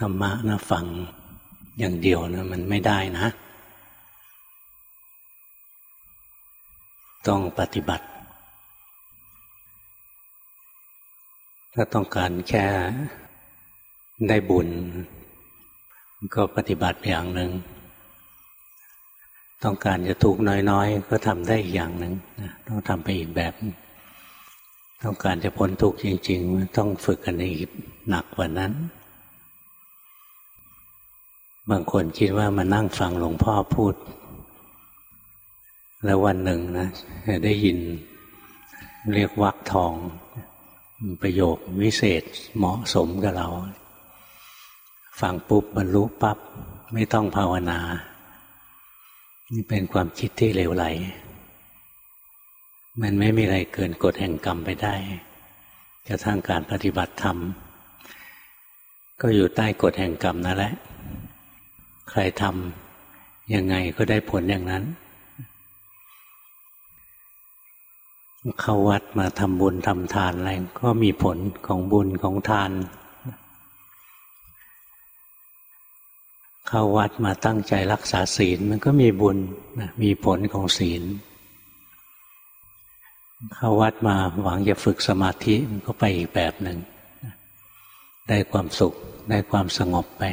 ธรรมะนะฟังอย่างเดียวนะมันไม่ได้นะ ต้องปฏิบัติ ถ้าต้องการแค่ได้บุญ ก็ปฏิบัติอย่างหนึ่ง ต้องการจะทุกข์น้อยๆ ก็ทำได้อีกอย่างหนึ่งต้องทำไปอีกแบบ ต้องการจะพ้นทุกข์จริง ๆ ต้องฝึกกันอีกหนักกว่านั้น บางคนคิดว่ามานั่งฟังหลวงพ่อพูด แล้ววันหนึ่งนะได้ยินเรียกวักทอง ประโยควิเศษเหมาะสมกับเรา ฟังปุ๊บบรรลุปับ๊บไม่ต้องภาวนา นี่เป็นความคิดที่เลวไหล มันไม่มีอะไรเกินกฎแห่งกรรมไปได้กระทั่งการปฏิบัติธรรม ก็อยู่ใต้กฎแห่งกรรมนั่นแหละ ใครทำยังไงก็ได้ผลอย่างนั้น เข้าวัดมาทำบุญทำทานอะไรก็มีผลของบุญของทาน เข้าวัดมาตั้งใจรักษาศีลมันก็มีบุญมีผลของศีล เข้าวัดมาหวังจะฝึกสมาธิมันก็ไปอีกแบบหนึ่งได้ความสุขได้ความสงบไป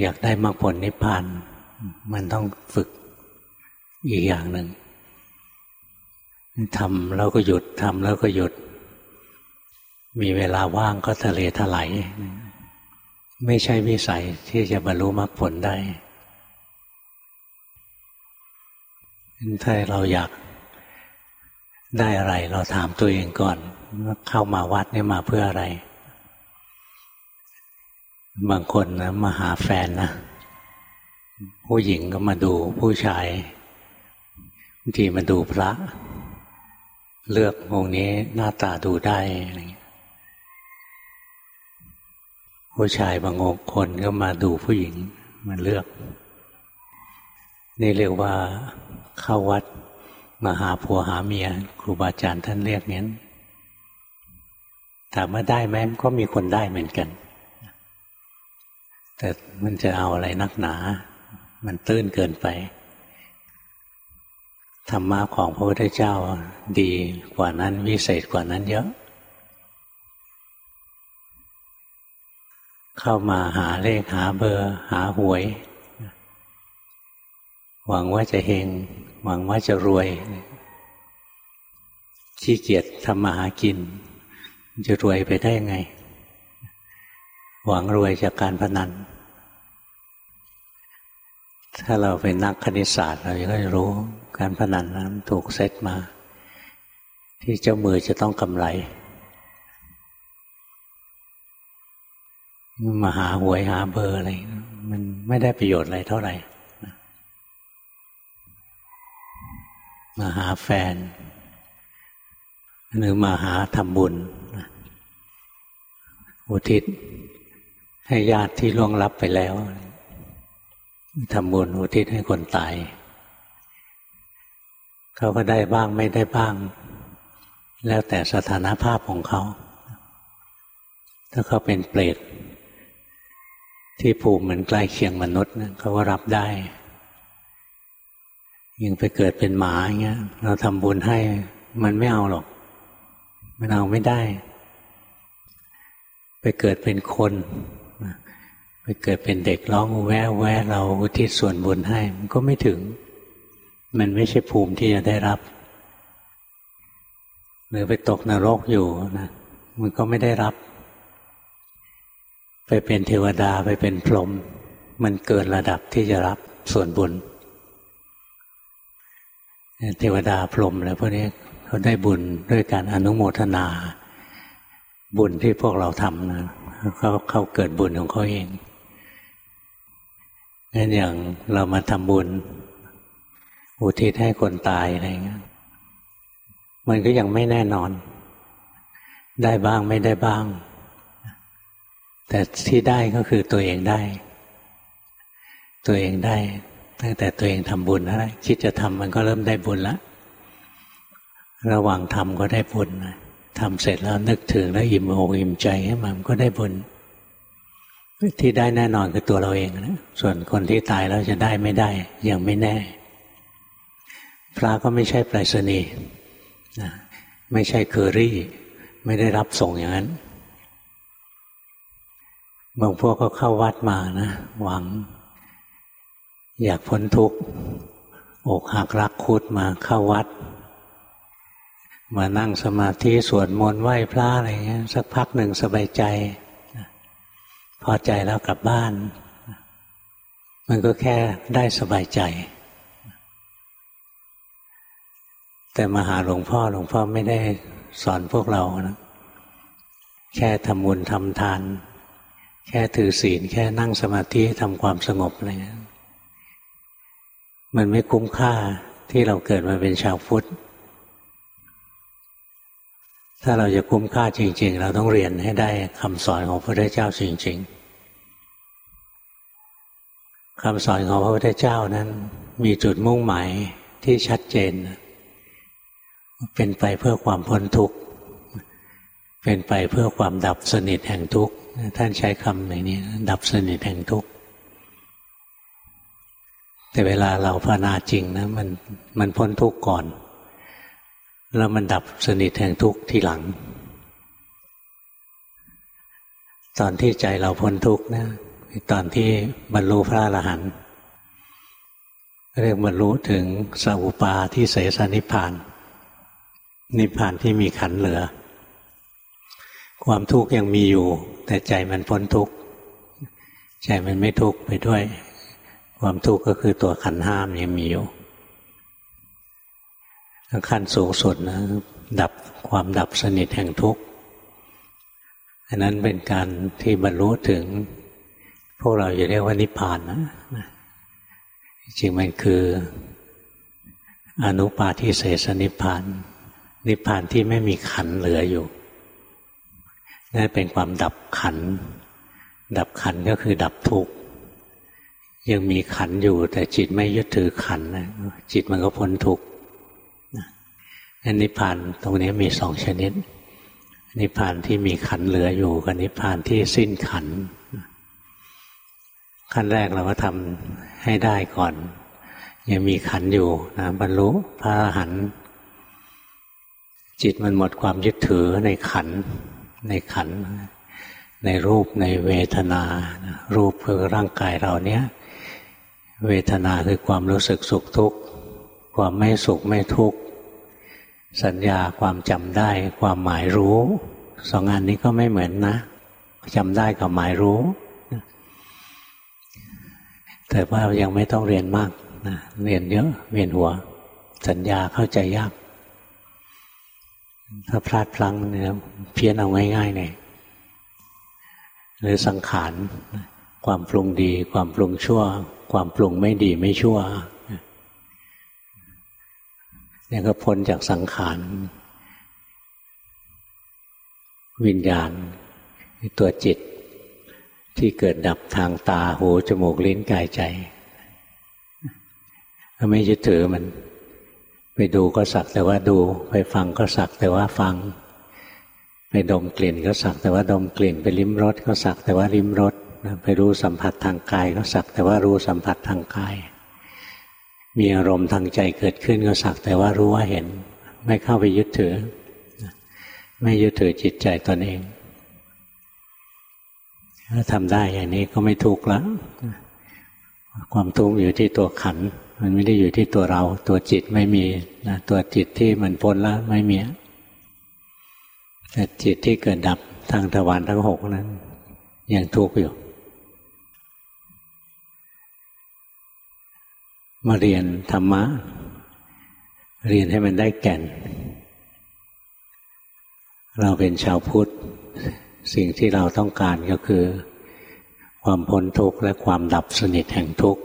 อยากได้มรรคผลนิพพาน มันต้องฝึกอีกอย่างหนึ่งทำแล้วก็หยุดทำแล้วก็หยุด มีเวลาว่างก็ทะเลถลายไม่ใช่วิสัยที่จะบรรลุมรรคผลได้ ถ้าเราอยากได้อะไร เราถามตัวเองก่อนว่าเข้ามาวัดนี่มาเพื่ออะไร บางคนนะมาหาแฟนนะผู้หญิงก็มาดูผู้ชายบางทีมาดูพระ เลือกองค์นี้หน้าตาดูได้อะไรเงี้ยผู้ชายบางองคนก็มาดูผู้หญิงมาเลือก นี่เรียกว่าเข้าวัดมาหาผัวหาเมีย ครูบาอาจารย์ท่านเรียกนี้ถามว่าได้ไหมก็มีคนได้เหมือนกัน แต่มันจะเอาอะไรนักหนา มันตื้นเกินไปธรรมะของพระพุทธเจ้าดีกว่านั้นวิเศษกว่านั้นเยอะ เข้ามาหาเลขหาเบอร์ หาหวย หวังว่าจะเฮงหวังว่าจะรวย ขี้เกียจทำมาหากิน จะรวยไปได้ไง หวังรวยจากการพนัน ถ้าเราเป็นนักคณิตศาสตร์ เราก็จะรู้การพนันนั้นถูกเซตมา ที่เจ้ามือจะต้องกำไร มาหาหวยหาเบอร์อะไร มันไม่ได้ประโยชน์อะไรเท่าไหร่มาหาแฟน หรือมาหาทำบุญ อุทิศ ให้ญาติที่ล่วงลับไปแล้วทำบุญอุทิศให้คนตาย เขาก็ได้บ้างไม่ได้บ้าง แล้วแต่สถานภาพของเขา ถ้าเขาเป็นเปรตที่ภูมิเหมือนใกล้เคียงมนุษย์เขาก็รับได้ยังไปเกิดเป็นหมาอย่างเงี้ย เราทำบุญให้มันไม่เอาหรอก มันเอาไม่ได้ ไปเกิดเป็นคน ไปเกิดเป็นเด็กร้องแวะแวะเราอุทิศส่วนบุญให้ มันก็ไม่ถึง มันไม่ใช่ภูมิที่จะได้รับหรือไปตกนรกอยู่นะมันก็ไม่ได้รับ ไปเป็นเทวดาไปเป็นพรหมมันเกินระดับที่จะรับส่วนบุญ เทวดาพรหมอะไรพวกนี้เขาได้บุญด้วยการอนุโมทนา บุญที่พวกเราทำนะเขาเขาเกิดบุญของเขาเอง งั้นอย่างเรามาทำบุญ อุทิศให้คนตายอะไรเงี้ยมันก็ยังไม่แน่นอน ได้บ้างไม่ได้บ้าง แต่ที่ได้ก็คือตัวเองได้ ตัวเองได้ ตั้งแต่ตัวเองทำบุญแล้วคิดจะทำมันก็เริ่มได้บุญล้วระหว่างทำก็ได้บุญทำเสร็จแล้วนึกถึงแล้วอิ่มอกอิ่มใจให้มันก็ได้บุญ ที่ได้แน่นอนคือตัวเราเองนะส่วนคนที่ตายแล้วจะได้ไม่ได้ ยังไม่แน่ พระก็ไม่ใช่ปรายศนีย์นะไม่ใช่เคอรี่ ไม่ได้รับส่งอย่างนั้น บางพวกก็เข้าวัดมานะหวัง อยากพ้นทุกข์อกหักรักคุดมาเข้าวัด มานั่งสมาธิสวดมนต์ไหว้พระอะไรเงี้ย สักพักหนึ่งสบายใจ พอใจแล้วกลับบ้าน มันก็แค่ได้สบายใจ แต่มาหาหลวงพ่อหลวงพ่อไม่ได้สอนพวกเรานะแค่ทำบุญทำทาน แค่ถือศีล แค่นั่งสมาธิทำความสงบอะไรเงี้ยมันไม่คุ้มค่าที่เราเกิดมาเป็นชาวพุทธ ถ้าเราจะคุ้มค่าจริง ๆ เราต้องเรียนให้ได้คำสอนของพระพุทธเจ้าจริง ๆ คำสอนของพระพุทธเจ้านั้น มีจุดมุ่งหมายที่ชัดเจน เป็นไปเพื่อความพ้นทุกข์ เป็นไปเพื่อความดับสนิทแห่งทุกข์ ท่านใช้คำอย่างนี้ ดับสนิทแห่งทุกข์ แต่เวลาเราภาวนาจริงนะมันมันพ้นทุกข์ก่อน แล้วมันดับสนิทแห่งทุกข์ทีหลัง ตอนที่ใจเราพ้นทุกข์นะ ตอนที่บรรลุพระอรหันต์เรียกบรรลุถึงสัพปาที่เสสนิพาน นิพานที่มีขันเหลือ ความทุกข์ยังมีอยู่ แต่ใจมันพ้นทุกข์ใจมันไม่ทุกข์ไปด้วย ความทุกข์ก็คือตัวขันห้ามยังมีอยู่ขั้นสูงสุดนะดับความดับสนิทแห่งทุกข์อันนั้นเป็นการที่บรรลุถึง พวกเราจะเรียกว่านิพพานนะจริงมันคือ อนุปาทิเสสนิพพาน นิพพานที่ไม่มีขันเหลืออยู่นั่นเป็นความดับขัน ดับขันก็คือดับทุกข์ยังมีขันอยู่ แต่จิตไม่ยึดถือขันนะจิตมันก็พ้นทุกข์อันนิพพานตรงนี้มีสองชนิด นิพพานที่มีขันเหลืออยู่กับนิพพานที่สิ้นขัน ขั้นแรกเราก็ทำให้ได้ก่อน ยังมีขันอยู่นะบรรลุพระอรหันต์จิตมันหมดความยึดถือในขันในขัน ในรูปในเวทนา รูปคือร่างกายเราเนี้ยเวทนาคือความรู้สึกสุขทุกข์ความไม่สุขไม่ทุกข์สัญญาความจำได้ ความหมายรู้ สองอันนี้ก็ไม่เหมือนนะจำได้กับหมายรู้ แต่ว่ายังไม่ต้องเรียนมากนะเรียนเยอะเวียนหัว สัญญาเข้าใจยาก ถ้าพลาดพลั้งเนี่ยเพี้ยนเอาง่ายๆเลยหรือสังขารความปรุงดี ความปรุงชั่ว ความปรุงไม่ดีไม่ชั่วเนี่ยก็พ้นจากสังขาร วิญญาณตัวจิต ที่เกิดดับทางตาหูจมูกลิ้นกายใจก็ไม่ยึดถือมัน ไปดูก็สักแต่ว่าดู ไปฟังก็สักแต่ว่าฟัง ไปดมกลิ่นก็สักแต่ว่าดมกลิ่น ไปลิ้มรสก็สักแต่ว่าลิ้มรสไปรู้สัมผัสทางกายก็สักแต่ว่ารู้สัมผัสทางกาย มีอารมณ์ทางใจเกิดขึ้นก็สักแต่ว่ารู้ว่าเห็น ไม่เข้าไปยึดถือ ไม่ยึดถือจิตใจตนเอง ถ้าทำได้อย่างนี้ก็ไม่ทุกข์ล้วความทุกข์อยู่ที่ตัวขัน มันไม่ได้อยู่ที่ตัวเรา ตัวจิตไม่มีนะตัวจิตที่มันพ้นแล้วไม่มีแต่จิตที่เกิดดับทางทวารทั้งหกนั้น ยังทุกข์อยู่ มาเรียนธรรมะ เรียนให้มันได้แก่น เราเป็นชาวพุทธ สิ่งที่เราต้องการก็คือ ความพ้นทุกข์และความดับสนิทแห่งทุกข์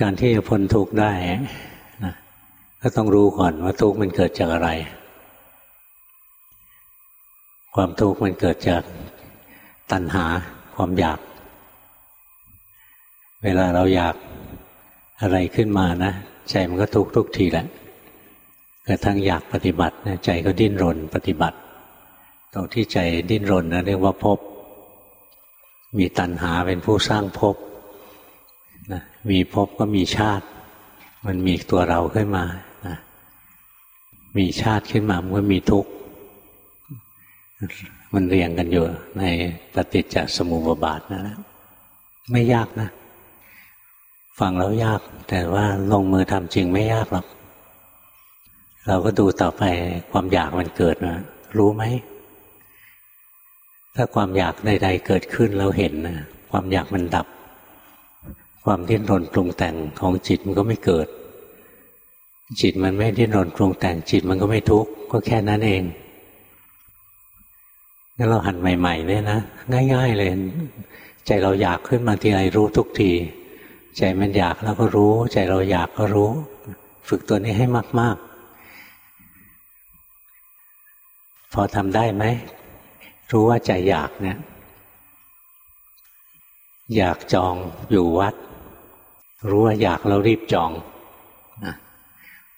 การที่จะพ้นทุกข์ได้นะก็ต้องรู้ก่อนว่าทุกข์มันเกิดจากอะไร ความทุกข์มันเกิดจากตัณหาความอยาก เวลาเราอยากอะไรขึ้นมานะ ใจมันก็ทุกทุกทีแหละ กระทั่งอยากปฏิบัติใจก็ดิ้นรนปฏิบัติ ตรงที่ใจดิ้นรนนะเรียกว่าภพมีตัณหาเป็นผู้สร้างภพนะมีภพก็มีชาติ มันมีตัวเราขึ้นมานะมีชาติขึ้นมามันก็มีทุกข์มันเรียงกันอยู่ในปฏิจจสมุปบาทนะ ไม่ยากนะ ฟังแล้วยาก แต่ว่าลงมือทำจริงไม่ยากหรอก เราก็ดูต่อไปความอยากมันเกิดนะรู้ไหม ถ้าความอยากใด ๆ เกิดขึ้นเราเห็นนะความอยากมันดับ ความดิ้นรนปรุงแต่งของจิตมันก็ไม่เกิด จิตมันไม่ดิ้นรนปรุงแต่งจิตมันก็ไม่ทุกข์ก็แค่นั้นเองงั้นเราหันใหม่ๆเนี่ยนะง่าย ๆ เลย ใจเราอยากขึ้นมาทีไรรู้ทุกที ใจมันอยากแล้วก็รู้ ใจเราอยากก็รู้ ฝึกตัวนี้ให้มาก ๆ พอทำได้ไหม รู้ว่าใจอยากเนี่ยอยากจองอยู่วัด รู้ว่าอยากเรารีบจองนะ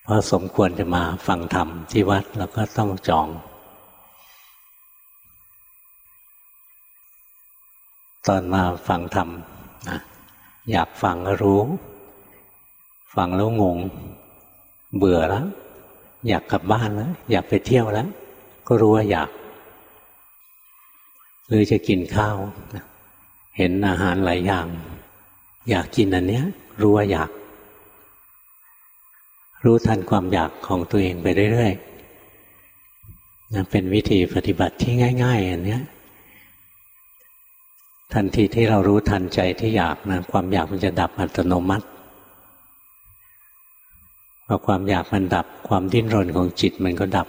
พราะสมควรจะมาฟังธรรมที่วัดเราก็ต้องจอง ตอนมาฟังธรรมนะอยากฟังก็รู้ ฟังแล้วงง เบื่อแล้ว อยากกลับบ้านแล้ว อยากไปเที่ยวแล้ว ก็รู้ว่าอยาก หรือจะกินข้าว เห็นอาหารหลายอย่าง อยากกินอันเนี้ย รู้ว่าอยาก รู้ทันความอยากของตัวเองไปเรื่อยๆนะเป็นวิธีปฏิบัติที่ง่าย ๆ อันนี้ทันทีที่เรารู้ทันใจที่อยากนะความอยากมันจะดับอัตโนมัติพอความอยากมันดับ ความดิ้นรนของจิตมันก็ดับ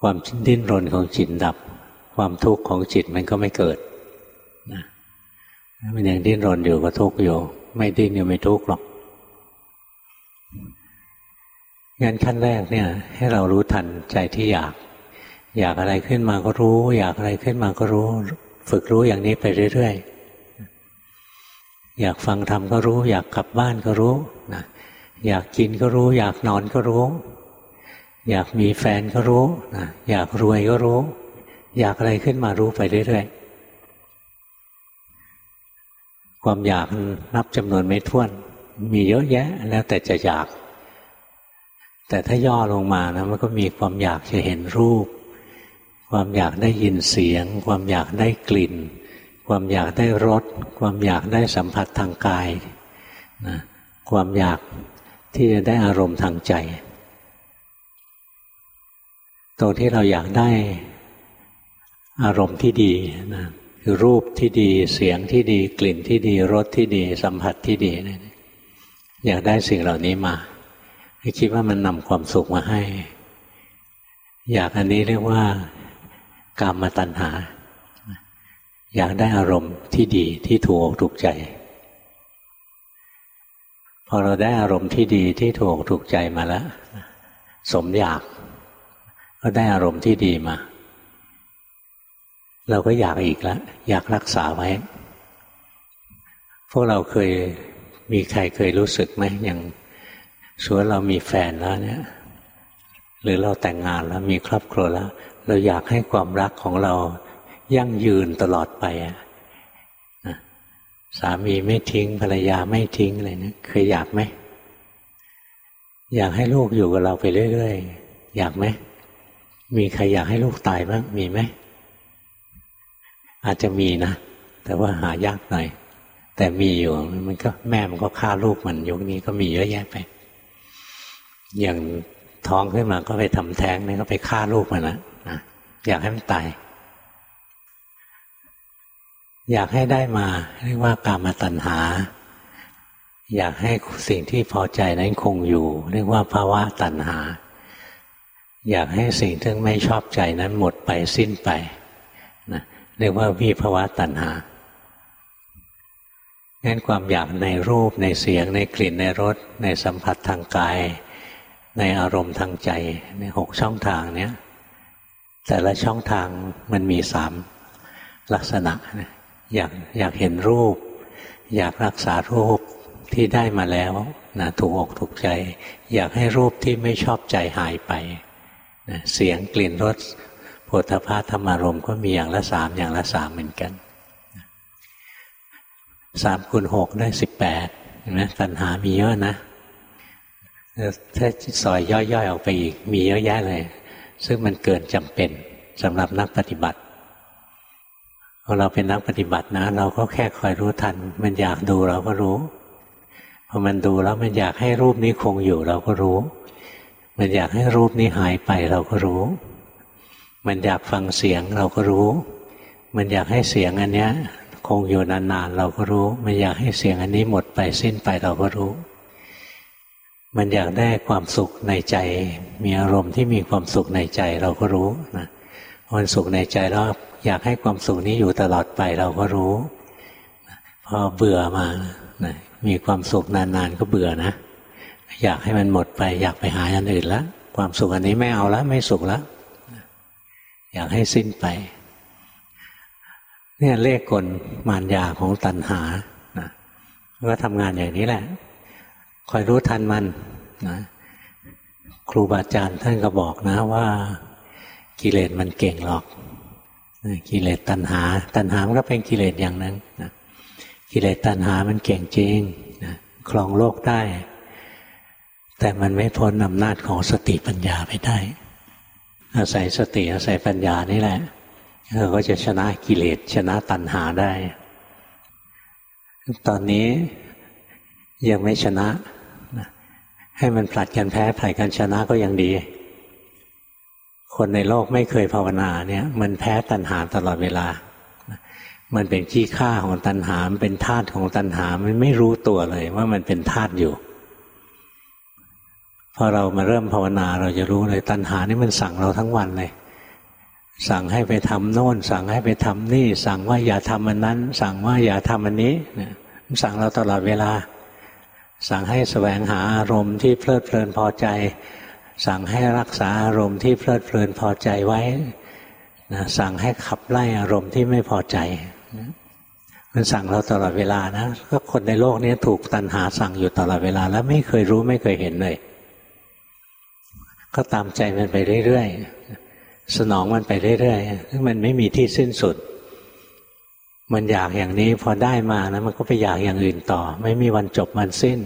ความดิ้นรนของจิตดับ ความทุกข์ของจิตมันก็ไม่เกิดนะมันยังดิ้นรนอยู่ก็ทุกข์อยู่ ไม่ดิ้นอยู่ไม่ทุกข์หรอกงั้นขั้นแรกเนี่ย ให้เรารู้ทันใจที่อยาก อยากอะไรขึ้นมาก็รู้ อยากอะไรขึ้นมาก็รู้ ฝึกรู้อย่างนี้ไปเรื่อยๆอยากฟังธรรมก็รู้ อยากกลับบ้านก็รู้นะอยากกินก็รู้ อยากนอนก็รู้ อยากมีแฟนก็รู้นะอยากรวยก็รู้ อยากอะไรขึ้นมารู้ไปเรื่อยๆความอยากนับจำนวนไม่ถ้วน มีเยอะแยะ แล้วแต่จะอยาก แต่ถ้าย่อลงมานะมันก็มีความอยากจะเห็นรูป ความอยากได้ยินเสียง ความอยากได้กลิ่น ความอยากได้รสความอยากได้สัมผัสทางกายนะความอยากที่จะได้อารมณ์ทางใจ ตรงที่เราอยากได้อารมณ์ที่ดีนะคือรูปที่ดีเสียงที่ดี กลิ่นที่ดีรสที่ดี สัมผัสที่ดีอยากได้สิ่งเหล่านี้มาให้คิดว่ามันนำความสุขมาให้ อยากอันนี้เรียกว่ากามมาตัณหา อยากได้อารมณ์ที่ดีที่ถูกถูกใจ พอเราได้อารมณ์ที่ดีที่ถูกถูกใจมาแล้ว สมอยาก ก็ได้อารมณ์ที่ดีมา เราก็อยากอีกแล้วอยากรักษาไว้ พวกเราเคยมีใครเคยรู้สึกไหมอย่างส่วเรามีแฟนแล้วเนี่ย หรือเราแต่งงานแล้วมีครอบครัวแล้ว เราอยากให้ความรักของเรายั่งยืนตลอดไปอะสามีไม่ทิ้งภรรยาไม่ทิ้งอะไรเนะเคยอยากไหมอยากให้ลูกอยู่กับเราไปเรื่อยๆ อยากไหม มีใครอยากให้ลูกตายบ้างมีไหม อาจจะมีนะ แต่ว่าหายากหน่อย แต่มีอยู่มันก็แม่มันก็ฆ่าลูกมันยุคนี้ก็มีเยอะแยะไป อย่างท้องขึ้นมาก็ไปทำแท้งนี่ก็ไปฆ่าลูกมันนะอยากให้มันตาย อยากให้ได้มา เรียกว่ากามาตัณหา อยากให้สิ่งที่พอใจนั้นคงอยู่ เรียกว่าภาวะตัณหา อยากให้สิ่งที่ไม่ชอบใจนั้นหมดไปสิ้นไปนะเรียกว่าวิภาวะตัณหางั้นความอยากในรูปในเสียงในกลิ่นในรสในสัมผัสทางกาย ในอารมณ์ทางใจในหกช่องทางเนี้ยแต่ละช่องทางมันมีสามลักษณะอยากอยากเห็นรูป อยากรักษารูปที่ได้มาแล้วนะถูกอกถูกใจ อยากให้รูปที่ไม่ชอบใจหายไป เสียงกลิ่นรสโผฏฐาธรรมารมก็มีอย่างละสามอย่างละสามเหมือนกันสามคูณหกได้สิบแปดเห็นไหมตัณหามีเยอะนะถ้าซอยย่อยๆออกไปอีก มีเยอะแยะเลย ซึ่งมันเกินจำเป็นสำหรับนักปฏิบัติพอเราเป็นนักปฏิบัตินะ เราก็แค่คอยรู้ทัน มันอยากดูเราก็รู้พอมันดูแล้วมันอยากให้รูปนี้คงอยู่เราก็รู้ มันอยากให้รูปนี้หายไปเราก็รู้ มันอยากฟังเสียงเราก็รู้ มันอยากให้เสียงอันเนี้ย คงอยู่นานๆเราก็รู้ มันอยากให้เสียงอันนี้หมดไปสิ้นไปเราก็รู้ มันอยากได้ความสุขในใจ มีอารมณ์ที่มีความสุขในใจเราก็รู้นะมันสุขในใจแล้วอยากให้ความสุขนี้อยู่ตลอดไปเราก็รู้ พอเบื่อมานะมีความสุขนานๆก็เบื่อนะ อยากให้มันหมดไป อยากไปหาอันอื่นแล้วความสุขอันนี้ไม่เอาแล้วไม่สุขแล้วอยากให้สิ้นไป เนี่ยเลขกลมารยาของตัณหานะก็ทำงานอย่างนี้แหละคอยรู้ทันมันนะครูบาอาจารย์ท่านก็บอกนะว่ากิเลสมันเก่งหรอกกิเลสตัณหา ตัณหามันก็เป็นกิเลสอย่างนั้นนะกิเลสตัณหามันเก่งจริงนะครองโลกได้ แต่มันไม่พ้นอำนาจของสติปัญญาไปได้ อาศัยสติอาศัยปัญญานี่แหละเราก็จะชนะกิเลสชนะตัณหาได้ ตอนนี้ยังไม่ชนะ ให้มันผลัดกันแพ้ผลัดกันชนะก็ยังดี คนในโลกไม่เคยภาวนาเนี่ย มันแพ้ตัณหาตลอดเวลา มันเป็นขี้ข้าของตัณหา มันเป็นธาตุของตัณหา มันไม่รู้ตัวเลยว่ามันเป็นธาตุอยู่ พอเรามาเริ่มภาวนาเราจะรู้เลยตัณหานี่มันสั่งเราทั้งวันเลย สั่งให้ไปทำโน่น สั่งให้ไปทำนี่ สั่งว่าอย่าทำอันนั้น สั่งว่าอย่าทำอันนี้เนี่ยมันสั่งเราตลอดเวลา สั่งให้แสวงหาอารมณ์ที่เพลิดเพลินพอใจ สั่งให้รักษาอารมณ์ที่เพลิดเพลินพอใจไว้นะสั่งให้ขับไล่อารมณ์ที่ไม่พอใจ มันสั่งเราตลอดเวลานะก็คนในโลกนี้ถูกตัณหาสั่งอยู่ตลอดเวลา แล้วไม่เคยรู้ไม่เคยเห็นเลย ก็ตามใจมันไปเรื่อยๆ สนองมันไปเรื่อยๆซึ่งมันไม่มีที่สิ้นสุด มันอยากอย่างนี้พอได้มานะมันก็ไปอยากอย่างอื่นต่อ ไม่มีวันจบมันสิ้น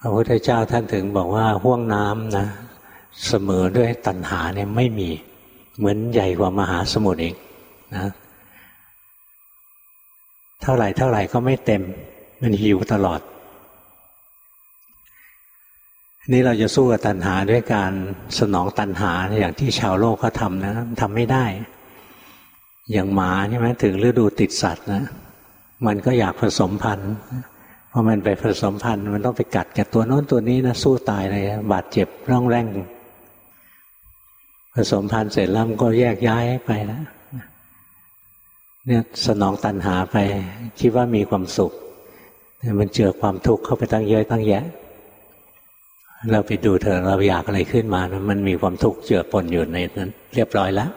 พระพุทธเจ้าท่านถึงบอกว่าห่วงน้ำนะ เสมอด้วยตัณหาเนี่ยไม่มีเหมือนใหญ่กว่ามหาสมุทรเองนะเท่าไหร่เท่าไหร่ก็ไม่เต็ม มันหิวตลอด นี่เราจะสู้กับตัณหาด้วยการสนองตัณหาอย่างที่ชาวโลกเขาทำนะทำไม่ได้ อย่างหมาใช่ไหมถึงฤดูติดสัตว์นะ มันก็อยากผสมพันธุ์พอมันไปผสมพันธุ์มันต้องไปกัดกับตัวโน้นตัวนี้นะสู้ตายเลยบาดเจ็บร่องแรงผสมพันธุ์เสร็จแล้วมันก็แยกย้ายไปแล้วเนี่ยสนองตันหาไป คิดว่ามีความสุขแต่มันเจอความทุกข์เข้าไปตั้งเยอะตั้งแยะ เราไปดูเถอะเราอยากอะไรขึ้นมานะมันมีความทุกข์เจือปนอยู่ในนั้น เรียบร้อยแล้ว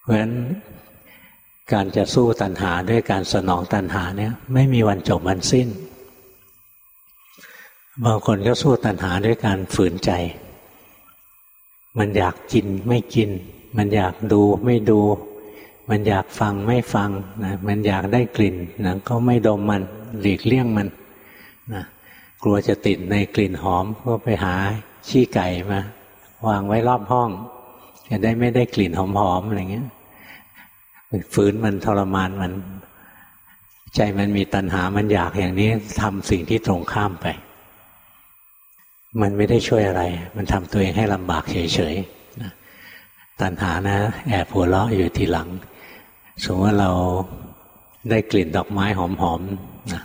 เพราะฉะนั้นการจะสู้ตัณหาด้วยการสนองตัณหาเนี่ย ไม่มีวันจบวันสิ้น บางคนก็สู้ตัณหาด้วยการฝืนใจ มันอยากกินไม่กิน มันอยากดูไม่ดู มันอยากฟังไม่ฟังนะมันอยากได้กลิ่นนะก็ไม่ดมมันหลีกเลี่ยงมันนะ กลัวจะติดในกลิ่นหอมก็ไปหาขี้ไก่มาวางไว้รอบห้อง จะได้ไม่ได้กลิ่นหอมๆอะไรเงี้ยฝืนมันทรมานมัน ใจมันมีตัณหามันอยากอย่างนี้ทำสิ่งที่ตรงข้ามไป มันไม่ได้ช่วยอะไร มันทำตัวเองให้ลำบากเฉยๆตัณหานะ แอบหัวเราะอยู่ทีหลัง สมมติว่าเราได้กลิ่นดอกไม้หอมๆนะ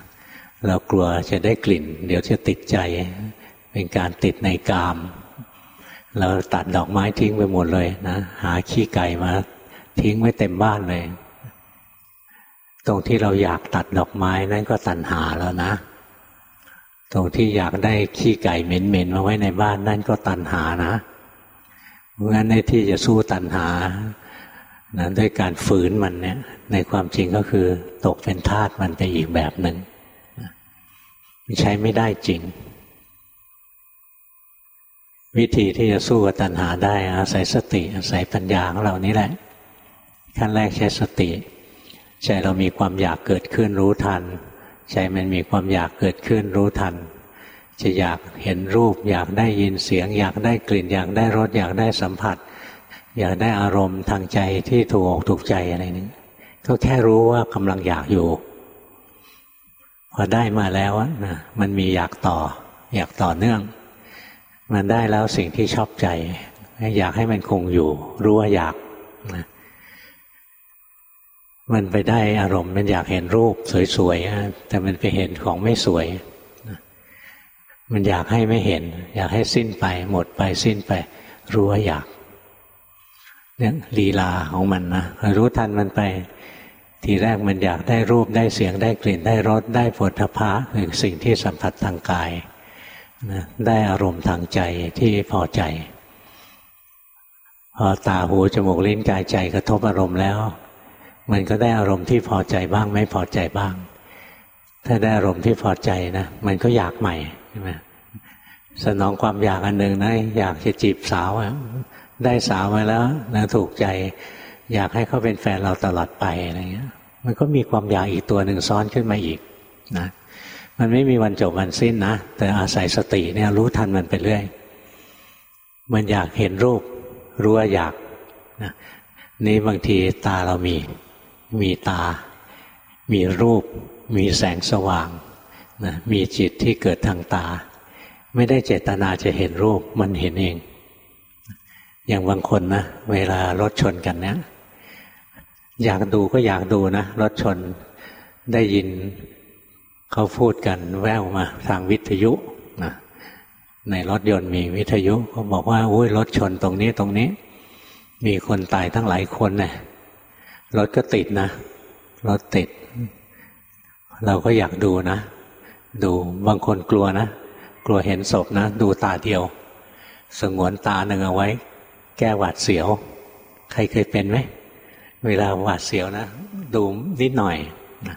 เรากลัวจะได้กลิ่น เดี๋ยวจะติดใจ เป็นการติดในกาม เราตัดดอกไม้ทิ้งไปหมดเลยนะ หาขี้ไก่มาทิ้งไว้เต็มบ้านเลย ตรงที่เราอยากตัดดอกไม้นั่นก็ตัณหาแล้วนะ ตรงที่อยากได้ขี้ไก่เหม็นๆมาไว้ในบ้านนั่นก็ตัณหานะ เพราะงั้นในที่จะสู้ตัณหานะด้วยการฝืนมันเนี่ย ในความจริงก็คือตกเป็นทาสมันไปอีกแบบหนึ่ง มันใช้ไม่ได้จริง วิธีที่จะสู้กับตัณหาได้อาศัยสติ อาศัยปัญญาของเรานี่แหละ ขั้นแรกใช้สติใจเรามีความอยากเกิดขึ้นรู้ทันใจมันมีความอยากเกิดขึ้นรู้ทัน จะอยากเห็นรูป อยากได้ยินเสียง อยากได้กลิ่น อยากได้รสอยากได้สัมผัส อยากได้อารมณ์ทางใจที่ถูกอกถูกใจอะไรนี้ก็แค่รู้ว่ากำลังอยากอยู่ พอได้มาแล้วนะมันมีอยากต่อ อยากต่อเนื่อง มันได้แล้วสิ่งที่ชอบใจ อยากให้มันคงอยู่ รู้ว่าอยากนะมันไปได้อารมณ์มันอยากเห็นรูปสวยๆแต่มันไปเห็นของไม่สวย มันอยากให้ไม่เห็น อยากให้สิ้นไป หมดไปสิ้นไป รู้ว่าอยากเนี่ยลีลาของมันนะรู้ทันมันไป ทีแรกมันอยากได้รูปได้เสียงได้กลิ่นได้รสได้ผลทพะคือสิ่งที่สัมผัสทางกายนะได้อารมณ์ทางใจที่พอใจพอตาหูจมูกลิ้นกายใจกระทบอารมณ์แล้ว มันก็ได้อารมณ์ที่พอใจบ้างไม่พอใจบ้าง ถ้าได้อารมณ์ที่พอใจนะมันก็อยากใหม่ใช่ไหมสนองความอยากอันหนึ่งนะอยากจะจีบสาวได้สาวมาแล้วนะถูกใจ อยากให้เขาเป็นแฟนเราตลอดไปอะไรเงี้ย มันก็มีความอยากอีกตัวหนึ่งซ้อนขึ้นมาอีกนะ มันไม่มีวันจบวันสิ้นนะ แต่อาศัยสติเนี่ยรู้ทันมันไปเรื่อย มันอยากเห็นรูป รู้ว่าอยากนะนี่บางทีตาเรามี มีตา มีรูป มีแสงสว่างนะมีจิตที่เกิดทางตา ไม่ได้เจตนาจะเห็นรูปมันเห็นเอง อย่างบางคนนะ เวลารถชนกันเนี้ย อยากดูก็อยากดูนะรถชนได้ยินเขาพูดกันแววมาทางวิทยุนะในรถยนต์มีวิทยุเขาบอกว่าอุ้ยรถชนตรงนี้ตรงนี้ มีคนตายทั้งหลายคนเนะี่ยรถก็ติดนะรถติด เราก็อยากดูนะ ดูบางคนกลัวนะ กลัวเห็นศพนะ ดูตาเดียว สงวนตาหนึ่งเอาไว้ แก้หวาดเสียว ใครเคยเป็นไหม เวลาหวาดเสียวนะ ดูนิดหน่อยนะ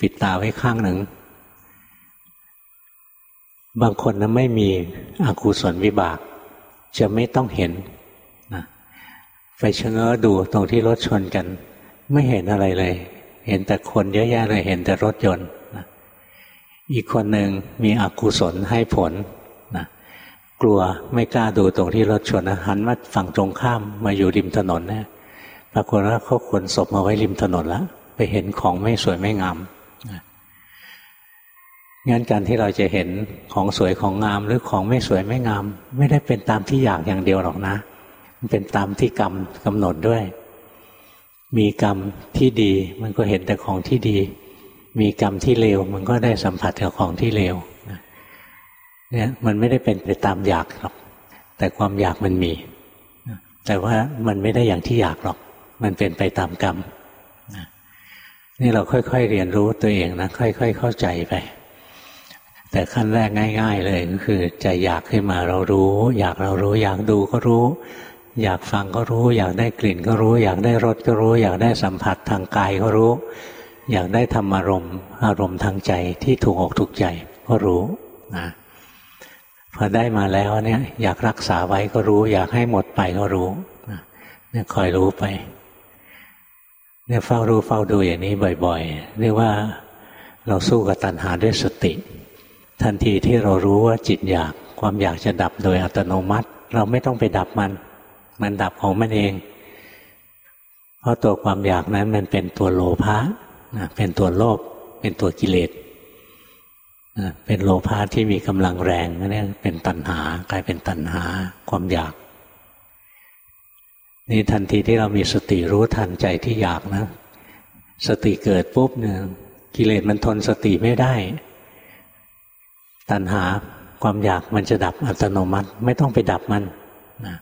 ปิดตาไว้ข้างหนึ่ง บางคนนะไม่มีอกุศลวิบาก จะไม่ต้องเห็นนะไปชะเง้อดูตรงที่รถชนกัน ไม่เห็นอะไรเลย เห็นแต่คนเยอะแยะเลย เห็นแต่รถยนต์นะอีกคนหนึ่งมีอกุศลให้ผลนะกลัวไม่กล้าดูตรงที่รถชนนะหันมาฝั่งตรงข้ามมาอยู่ริมถนนนะ ปรากฏว่าเขาขนศพมาไว้ริมถนนแล้วไปเห็นของไม่สวยไม่งามงั้นการที่เราจะเห็นของสวยของงาม หรือของไม่สวยไม่งาม ไม่ได้เป็นตามที่อยากอย่างเดียวหรอกนะ มันเป็นตามที่กรรมกำหนดด้วย มีกรรมที่ดีมันก็เห็นแต่ของที่ดี มีกรรมที่เลวมันก็ได้สัมผัสกับของที่เลวเนี่ยมันไม่ได้เป็นไปตามอยากหรอกแต่ความอยากมันมี แต่ว่ามันไม่ได้อย่างที่อยากหรอก มันเป็นไปตามกรรมนี่เราค่อย ๆ เรียนรู้ตัวเองนะค่อย ๆ เข้าใจไป แต่ขั้นแรกง่าย ๆ เลยก็คือใจอยากขึ้นมาเรารู้ อยากเรารู้ อยากดูก็รู้ อยากฟังก็รู้ อยากได้กลิ่นก็รู้ อยากได้รสก็รู้ อยากได้สัมผัสทางกายก็รู้ อยากได้ธรรมอารมณ์ อารมณ์ทางใจที่ถูกอกถูกใจก็รู้นะพอได้มาแล้วเนี่ยอยากรักษาไว้ก็รู้ อยากให้หมดไปก็รู้เนี่ยคอยรู้ไป เนี่ยเฝ้ารู้เฝ้าดูอย่างนี้บ่อย ๆ เรียกว่าเราสู้กับตัณหาด้วยสติ ทันทีที่เรารู้ว่าจิตอยากความอยากจะดับโดยอัตโนมัติ เราไม่ต้องไปดับมัน มันดับของมันเอง เพราะตัวความอยากนั้นมันเป็นตัวโลภะเป็นตัวโลภเป็นตัวกิเลสเป็นโลภะที่มีกำลังแรงนี่นเองเป็นตัณหากลายเป็นตัณหาความอยาก นี่ทันทีที่เรามีสติรู้ทันใจที่อยากนะ สติเกิดปุ๊บเนี่ยกิเลสมันทนสติไม่ได้ ตัณหาความอยากมันจะดับอัตโนมัติ ไม่ต้องไปดับมันนะ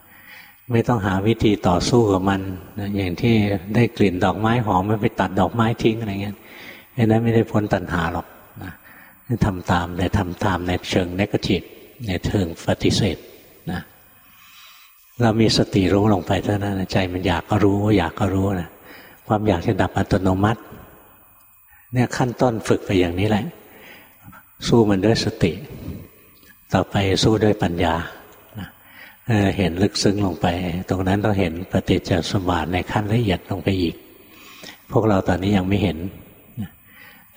ไม่ต้องหาวิธีต่อสู้กับมันนะอย่างที่ได้กลิ่นดอกไม้หอมไม่ไปตัดดอกไม้ทิ้งอะไรเงี้ยอันนั้นไม่ได้พ้นตัณหาหรอกนะทำตามแต่ทำตามในเชิงนกาทีฟในเชิงปฏิเสธนะ เรามีสติรู้ลงไปเท่านั้นใจมันอยากก็รู้ อยากก็รู้นะความอยากจะดับอัตโนมัติ เนี่ยขั้นต้นฝึกไปอย่างนี้แหละ สู้มันด้วยสติ ต่อไปสู้ด้วยปัญญาเห็นลึกซึ้งลงไป ตรงนั้นเราเห็นปฏิจจสมบัติในขั้นละเอียดลงไปอีก พวกเราตอนนี้ยังไม่เห็น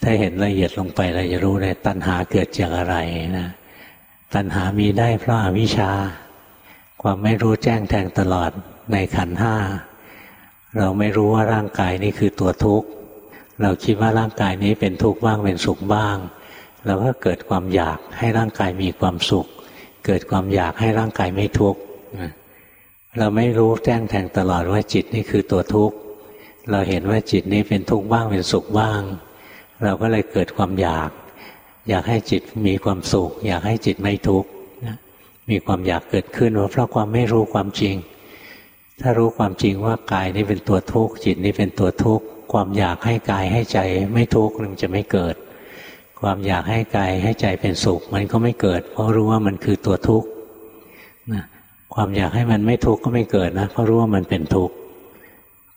ถ้าเห็นละเอียดลงไปเราจะรู้เลยตัณหาเกิดจากอะไรนะ ตัณหามีได้เพราะอวิชชา ความไม่รู้แจ้งแทงตลอดในขันห้าเราไม่รู้ว่าร่างกายนี้คือตัวทุกข์ เราคิดว่าร่างกายนี้เป็นทุกข์บ้างเป็นสุขบ้าง เราก็เกิดความอยากให้ร่างกายมีความสุข เกิดความอยากให้ร่างกายไม่ทุกข์เราไม่รู้แจ้งแทงตลอดว่าจิตนี่คือตัวทุกข์เราเห็นว่าจิตนี้เป็นทุกข์บ้างเป็นสุขบ้าง เราก็เลยเกิดความอยาก อยากให้จิตมีความสุข อยากให้จิตไม่ทุกข์ มีความอยากเกิดขึ้นเพราะความไม่รู้ความจริง ถ้ารู้ความจริงว่ากายนี้เป็นตัวทุกข์จิตนี้เป็นตัวทุกข์ความอยากให้กายให้ใจไม่ทุกข์มันจะไม่เกิด ความอยากให้กายให้ใจเป็นสุข มันก็ไม่เกิด เพราะรู้ว่ามันคือตัวทุกข์ความอยากให้มันไม่ทุกข์ก็ไม่เกิดนะเพราะรู้ว่ามันเป็นทุกข์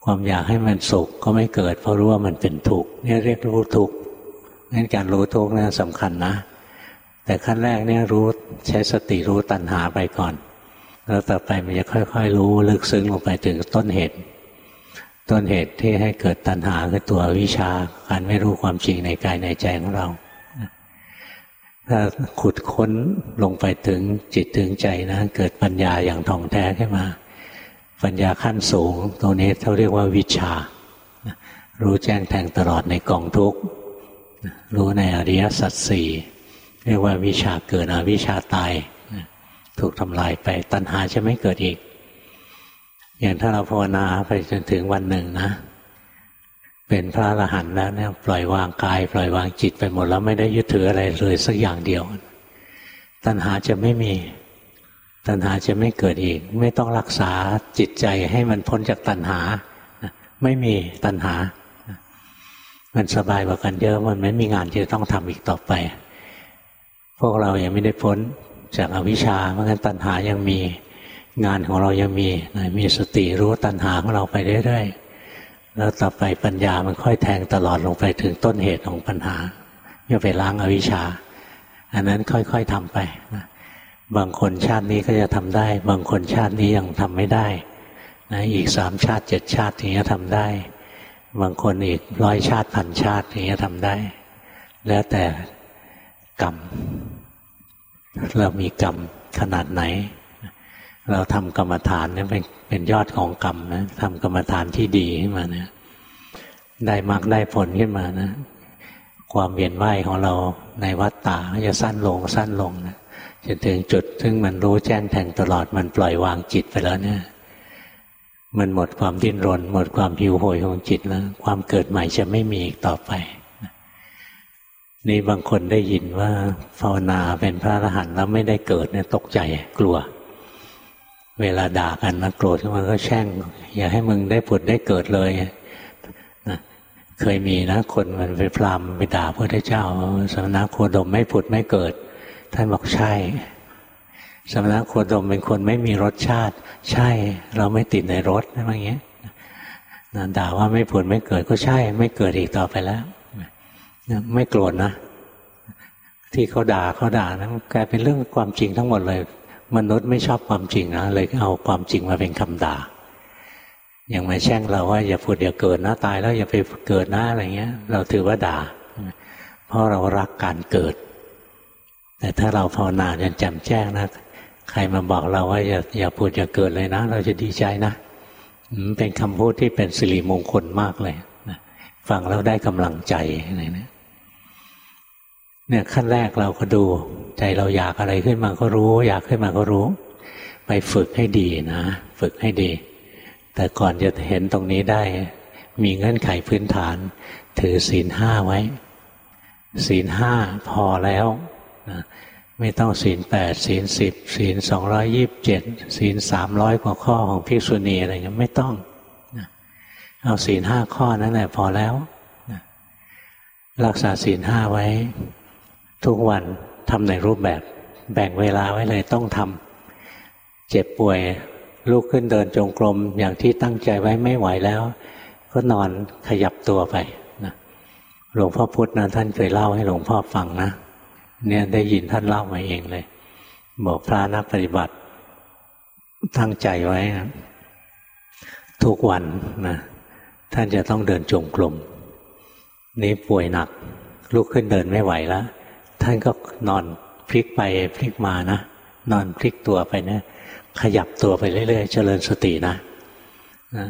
ความอยากให้มันสุขก็ไม่เกิด เพราะรู้ว่ามันเป็นทุกข์นี่เรียกรู้ทุกข์งั้นการรู้ทุกข์นี่สำคัญนะ แต่ขั้นแรกเนี่ยรู้ใช้สติรู้ตัณหาไปก่อน แล้วต่อไปมันจะค่อย ๆ รู้ลึกซึ้งลงไปถึงต้นเหตุ ต้นเหตุที่ให้เกิดตัณหาคือตัววิชาการไม่รู้ความจริงในกายในใจของเราถ้าขุดค้นลงไปถึงจิตถึงใจนะเกิดปัญญาอย่างท่องแท้ขึ้นมา ปัญญาขั้นสูงตรงนี้เขาเรียกว่าวิชา รู้แจ้งแทงตลอดในกองทุกข์รู้ในอริยสัจสี่ เรียกว่าวิชาเกิดอวิชาตายถูกทำลายไปตัณหาจะไม่เกิดอีก อย่างถ้าเราภาวนาไปจนถึงวันหนึ่งนะ เป็นพระอรหันต์แล้วเนี่ยปล่อยวางกาย ปล่อยวางจิตไปหมดแล้วไม่ได้ยึดถืออะไรเลยสักอย่างเดียว ตัณหาจะไม่มี ตัณหาจะไม่เกิดอีก ไม่ต้องรักษาจิตใจให้มันพ้นจากตัณหา ไม่มีตัณหา มันสบายกว่ากันเยอะมันไม่มีงานที่ต้องทำอีกต่อไป พวกเรายังไม่ได้พ้นจากอวิชชาเพราะงั้นตัณหายังมีงานของเรายังมีมีสติรู้ตัณหาของเราไปเรื่อยๆแล้วต่อไปปัญญามันค่อยแทงตลอดลงไปถึงต้นเหตุของปัญหาอย่าไปล้างอาวิชชา อันนั้นค่อยๆทำไปนะบางคนชาตินี้ก็จะทำได้ บางคนชาตินี้ยังทำไม่ได้นะอีกสามชาติเจ็ดชาติถึงจะทำได้ บางคนอีกร้อยชาติพันชาติถึงจะทำได้ แล้วแต่ กรรม เรามีกรรมขนาดไหน เราทำกรรมฐานเนี่ยเป็นเป็นยอดของกรรมนะทำกรรมฐานที่ดีขึ้นมาเนะได้มากได้ผลขึ้นมานะ ความเวียนว่ายของเราในวัฏฏะจะสั้นลงสั้นลงนะจนถึงจุดซึ่งมันรู้แจ้งแทงตลอดมันปล่อยวางจิตไปแล้วเนี่ย มันหมดความดิ้นรน หมดความหิวโหยของจิตแล้ว ความเกิดใหม่จะไม่มีอีกต่อไป นี่บางคนได้ยินว่าภาวนาเป็นพระอรหันต์แล้วไม่ได้เกิดเนี่ยตกใจกลัว เวลาด่ากันนะโกรธขึ้นมาก็แช่ง อย่าให้มึงได้ผุดได้เกิดเลยนะเคยมีนะคนมันไปพรามไปด่าพระเจ้าสมณะโคดมไม่ผุดไม่เกิด ท่านบอกใช่สมณะโคดมเป็นคนไม่มีรสชาติ ใช่ เราไม่ติดในรสอะไรเงี้ยนะด่าว่าไม่ผุดไม่เกิดก็ใช่ ไม่เกิดอีกต่อไปแล้ว ไม่โกรธนะ ที่เขาด่าเขาด่านะกลายเป็นเรื่องความจริงทั้งหมดเลย มนุษย์ไม่ชอบความจริงนะเลยเอาความจริงมาเป็นคำด่า อย่างมาแช่งเราว่าอย่าพูดอย่าเกิดนะตายแล้วอย่าไปเกิดนะอะไรเงี้ย เราถือว่าด่า เพราะเรารักการเกิด แต่ถ้าเราภาวนาจนแจ่มแจ้งนะใครมาบอกเราว่าอย่าอย่าพูดอย่าเกิดเลยนะ เราจะดีใจนะเป็นคำพูดที่เป็นสิริมงคลมากเลยฟังแล้วได้กำลังใจอะไรเนี่ย เนี่ยขั้นแรกเราก็ดู ใจเราอยากอะไรขึ้นมาก็รู้ อยากขึ้นมาก็รู้ ไปฝึกให้ดีนะ ฝึกให้ดี แต่ก่อนจะเห็นตรงนี้ได้ มีเงื่อนไขพื้นฐาน ถือศีลห้าไว้ ศีลห้าพอแล้วนะไม่ต้องศีลแปดศีลสิบศีลสองร้อยยิบเจ็ดศีลสามร้อยกว่าข้อของภิกษุณีอะไรเงี้ยไม่ต้องเอาศีลห้าข้อนั้นแหละพอแล้ว รักษาศีลห้าไว้ ทุกวันทำในรูปแบบ แบ่งเวลาไว้เลยต้องทำเจ็บป่วยลุกขึ้นเดินจงกรมอย่างที่ตั้งใจไว้ไม่ไหวแล้ว ก็นอนขยับตัวไปนะหลวงพ่อพุธนะท่านเคยเล่าให้หลวงพ่อฟังนะเนี่ยได้ยินท่านเล่ามาเองเลย บอกพระนักปฏิบัติ ตั้งใจไว้นะทุกวันนะท่านจะต้องเดินจงกรมนี้ป่วยหนัก ลุกขึ้นเดินไม่ไหวแล้ว ท่านก็นอนพลิกไปพลิกมานะนอนพลิกตัวไปเนะขยับตัวไปเรื่อยๆ เจริญสตินะนะ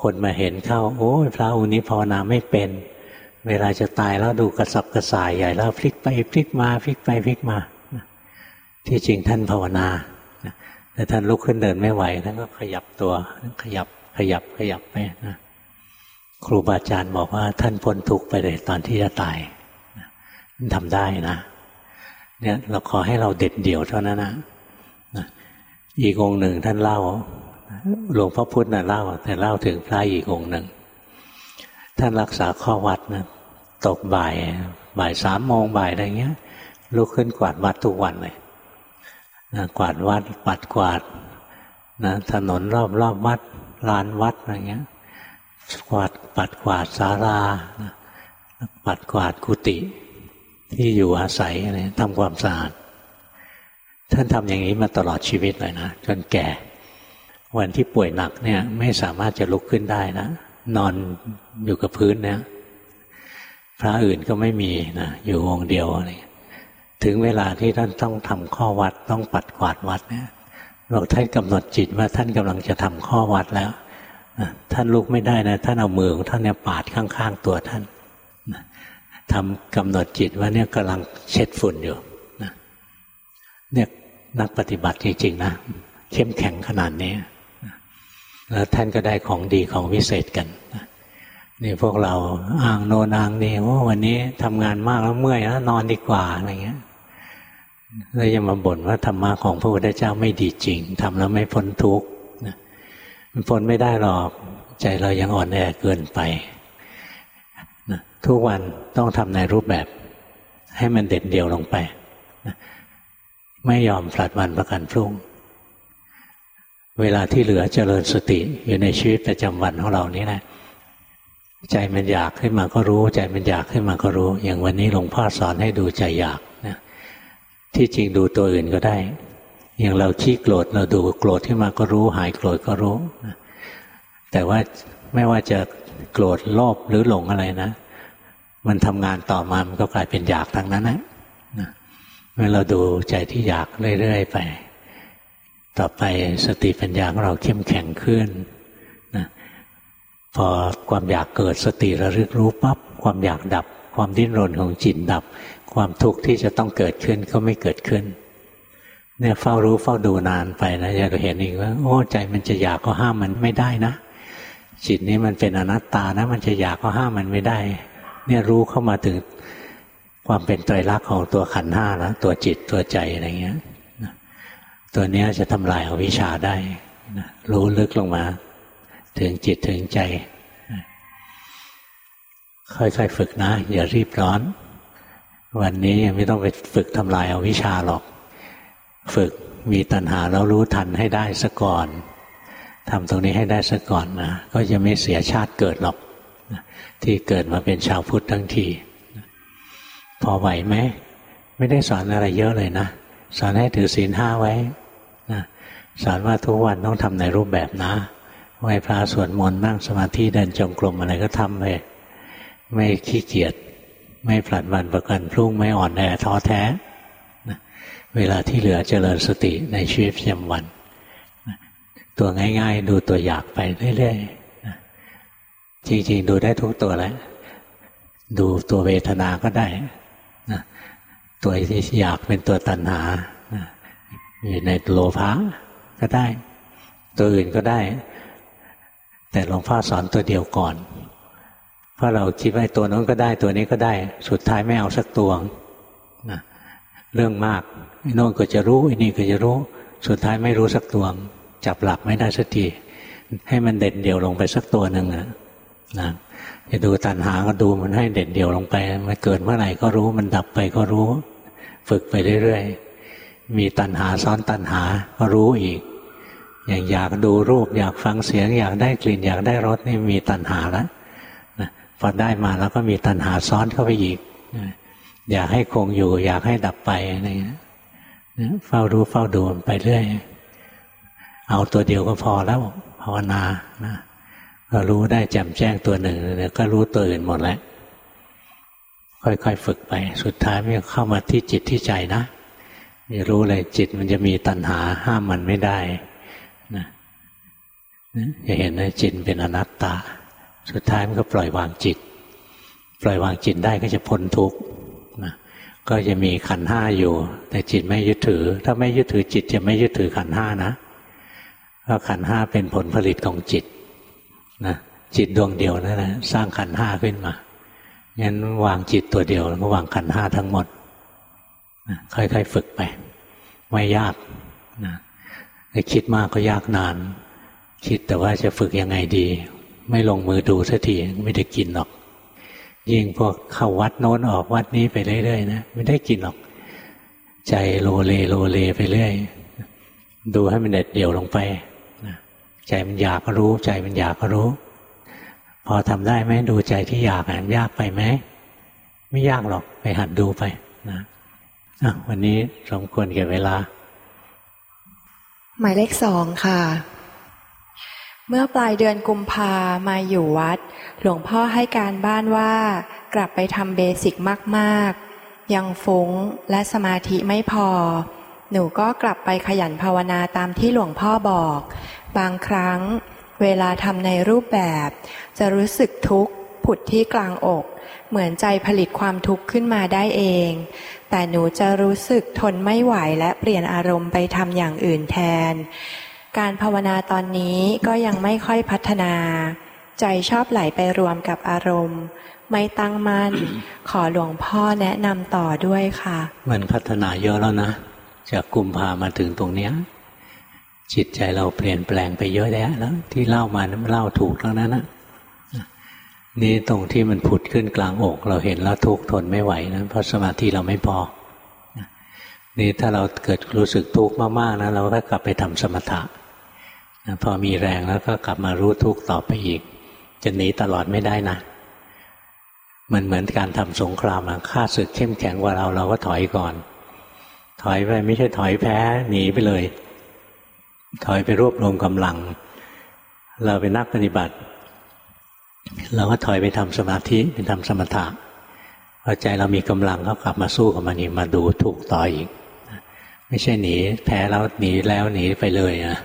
คนมาเห็นเข้า โอ้ยพระองค์นี้ภาวนาไม่เป็น เวลาจะตายแล้วดูกระสับกระส่ายใหญ่แล้วพลิกไปพลิกมาพลิกไปพลิกมา ที่จริงท่านภาวนาแต่ท่านลุกขึ้นเดินไม่ไหวท่านก็ขยับตัว ขยับขยับขยับไปนะครูบาอาจารย์บอกว่า ท่านพ้นทุกข์ไปเลยตอนที่จะตาย ทำได้นะ เนี่ยเราขอให้เราเด็ดเดี่ยวเท่านั้นนะอีกองหนึ่งท่านเล่าหลวงพ่อพุธนะ่ะเล่า แต่เล่าถึงพระอีกองหนึ่ง ท่านรักษาข้อวัดนะตกบ่ายบ่ายสามโมงบ่ายอะไรเงี้ยลุกขึ้นกวาดวัดทุกวันเลยนะกวาดวัดปัดกวาดนะถนนรอบรอบวัดลานวัดอะไรเงี้ยกวาดปัดกวาดศาลาปัดกวาดกุฏิ ที่อยู่อาศัยอะไรทำความสะอาด ท่านทำอย่างนี้มาตลอดชีวิตเลยนะจนแก่ วันที่ป่วยหนักเนี่ย ไม่สามารถจะลุกขึ้นได้นะนอนอยู่กับพื้นเนี่ย พระอื่นก็ไม่มีนะอยู่องค์เดียวอะไรถึงเวลาที่ท่านต้องทำข้อวัดต้องปัดกวาดวัดเนี่ยบอกท่านกำหนดจิตว่าท่านกำลังจะทำข้อวัดแล้วท่านลุกไม่ได้นะ ท่านเอามือของท่านเนี่ยปาดข้างๆตัวท่าน ทำกำหนดจิตว่าเนี่ยกำลังเช็ดฝุ่นอยู่เนี่ยนักปฏิบัติจริงๆนะเข้มแข็งขนาดนี้แล้วท่านก็ได้ของดีของวิเศษกันนี่พวกเราอ้างโนนางนี่ว่าวันนี้ทำงานมากแล้วเมื่อยแล้วนอนดีกว่าอะไรเงี้ยแล้วยังมาบ่นว่าธรรมะของพระพุทธเจ้าไม่ดีจริงทำแล้วไม่พ้นทุกข์มันพ้นไม่ได้หรอก ใจเรายังอ่อนแอเกินไป ทุกวันต้องทำในรูปแบบ ให้มันเด็ดเดียวลงไป ไม่ยอมผลัดวันประกันพรุ่ง เวลาที่เหลือเจริญสติอยู่ในชีวิตประจำวันของเรานี่แหละใจมันอยากขึ้นมาก็รู้ ใจมันอยากขึ้นมาก็รู้ อย่างวันนี้หลวงพ่อสอนให้ดูใจอยากนะที่จริงดูตัวอื่นก็ได้ อย่างเราขี้โกรธเราดูโกรธขึ้นมาก็รู้ หายโกรธก็รู้ แต่ว่าไม่ว่าจะโกรธโลภหรือหลงอะไรนะ มันทำงานต่อมามันก็กลายเป็นอยากทั้งนั้นนะเมื่อเราดูใจที่อยากเรื่อยๆไป ต่อไปสติปัญญาของเราเข้มแข็งขึ้นนะพอความอยากเกิดสติระลึกรู้ปับ๊บความอยากดับ ความดิ้นรนของจิตดับ ความทุกข์ที่จะต้องเกิดขึ้นก็ไม่เกิดขึ้น เนี่ยเฝ้ารู้เฝ้าดูนานไปนะจะเห็นอีกว่าโอ้ใจมันจะอยากก็ห้ามมันไม่ได้นะจิตนี้มันเป็นอนัตตานะ มันจะอยากก็ห้ามมันไม่ได้ เนี่ยรู้เข้ามาถึงความเป็นไตรลักษณ์ของตัวขันห้าแล้วตัวจิตตัวใจอะไรเงี้ยตัวเนี้ยจะทำลายอาวิชชาได้รู้ลึกลงมา ถึงจิตถึงใจ ค่อยๆฝึกนะ อย่ารีบร้อน วันนี้ยังไม่ต้องไปฝึกทำลายอาวิชชาหรอก ฝึกมีตัณหาแล้วรู้ทันให้ได้ซะก่อนทำตรงนี้ให้ได้ซะก่อนนะ ก็จะไม่เสียชาติเกิดหรอก ที่เกิดมาเป็นชาวพุทธทั้งทีพอไหวไหมไม่ได้สอนอะไรเยอะเลยนะสอนให้ถือศีลห้าไว้นะสอนว่าทุกวันต้องทำในรูปแบบนะไหวพระสวดมนต์นั่งสมาธิเดินจงกรมอะไรก็ทำไปไม่ขี้เกียจไม่ผลัดวันประกันพรุ่งไม่อ่อนแอท้อแท้เวลาที่เหลือเจริญสติในชีวิตประจำวันตัวง่าย ๆ ดูตัวอยากไปเรื่อยๆ จริงๆ ดูได้ทุกตัวแล้วดูตัวเวทนาก็ได้ตัวที่อยากเป็นตัวตัณหาอยู่ในโลภะก็ได้ ตัวอื่นก็ได้ แต่หลวงพ่อสอนตัวเดียวก่อน เพราะเราคิดว่าตัวนั้นก็ได้ ตัวนี้ก็ได้ สุดท้ายไม่เอาสักตัวนะเรื่องมากโน่นก็จะรู้ไอ้นี่ก็จะรู้ สุดท้ายไม่รู้สักตัวจับหลักไม่ได้สักทีให้มันเด่นเดียวลงไปสักตัวหนึ่งนะ นะจะดูตัณหาก็ดูมันให้เด่นเดียวลงไป มันเกิดเมื่อไหร่ก็รู้ มันดับไปก็รู้ ฝึกไปเรื่อยๆ มีตัณหาซ้อนตัณหาก็รู้อีก อย่างอยากดูรูป อยากฟังเสียง อยากได้กลิ่น อยากได้รสนี่มีตัณหาแล้วนะพอได้มาแล้วก็มีตัณหาซ้อนเข้าไปอีก อยากให้คงอยู่ อยากให้ดับไปอะไรเงี้ยเฝ้ารู้เฝ้าดูไปเรื่อย เอาตัวเดียวก็พอแล้วภาวนานะ รู้ได้แจ่มแจ้งตัวหนึ่งเดี๋ยวก็รู้ตัวอื่นหมดแล้วค่อยๆฝึกไป สุดท้ายมันเข้ามาที่จิตที่ใจนะจะรู้เลยจิตมันจะมีตัณหาห้ามมันไม่ได้นะจะเห็นว่าจิตเป็นอนัตตา สุดท้ายมันก็ปล่อยวางจิต ปล่อยวางจิตได้ก็จะพ้นทุกข์นะก็จะมีขันห้าอยู่ แต่จิตไม่ยึดถือ ถ้าไม่ยึดถือจิตจะไม่ยึดถือขันห้านะเพราะขันห้าเป็นผลผลิตของจิต นะจิตดวงเดียวนั่นแหละสร้างขันห้าขึ้นมางั้นวางจิตตัวเดียวแล้วก็วางขันห้าทั้งหมดนะค่อยๆฝึกไป ไม่ยากนะคิดมากก็ยากนาน คิดแต่ว่าจะฝึกยังไงดี ไม่ลงมือดูสักทีไม่ได้กินหรอก ยิ่งพวกเข้าวัดโน้นออกวัดนี้ไปเรื่อยๆนะไม่ได้กินหรอก ใจโลเลโลเลไปเรื่อยดูให้มันเด็ดเดี่ยวลงไป ใจมันอยากก็รู้ ใจมันอยากก็รู้ พอทำได้ไหมดูใจที่อยากมันยากไปไหมไม่ยากหรอกไปหัดดูไปนะวันนี้สมควรเก็บเวลา หมายเลขสองค่ะ เมื่อปลายเดือนกุมภามาอยู่วัด หลวงพ่อให้การบ้านว่า กลับไปทำเบสิกมากๆ ยังฟุ้งและสมาธิไม่พอ หนูก็กลับไปขยันภาวนาตามที่หลวงพ่อบอก บางครั้งเวลาทำในรูปแบบ จะรู้สึกทุกข์ผุดที่กลางอก เหมือนใจผลิตความทุกข์ขึ้นมาได้เอง แต่หนูจะรู้สึกทนไม่ไหวและเปลี่ยนอารมณ์ไปทำอย่างอื่นแทน การภาวนาตอนนี้ก็ยังไม่ค่อยพัฒนา ใจชอบไหลไปรวมกับอารมณ์ ไม่ตั้งมั่น ขอหลวงพ่อแนะนำต่อด้วยค่ะ มันพัฒนาเยอะแล้วนะ จากกุมภามาถึงตรงเนี้ย จิตใจเราเปลี่ยนแปลงไปเยอะแยะแล้วที่เล่ามานั้นเล่าถูกแล้วนั้นนะนี่ตรงที่มันผุดขึ้นกลางอก เราเห็นแล้วทุกข์ทนไม่ไหวนะเพราะสมาธิเราไม่พอนี่ถ้าเราเกิดรู้สึกทุกข์มากๆนะเราก็กลับไปทำสมถะพอมีแรงแล้วก็กลับมารู้ทุกข์ต่อไปอีก จะหนีตลอดไม่ได้นะมันเหมือนการทำสงครามอะฆ่าศึกเข้มแข็งกว่าเราเราก็ถอยก่อน ถอยไปไม่ใช่ถอยแพ้หนีไปเลย ถอยไปรวบรวมกำลัง เราเป็นนักปฏิบัติ เราก็ถอยไปทำสมาธิไปทำสมถะพอใจเรามีกำลังก็กลับมาสู้กับมันอีกมาดูถูกต่ออีก ไม่ใช่หนีแพ้แล้วหนีแล้วหนีไปเลยนะ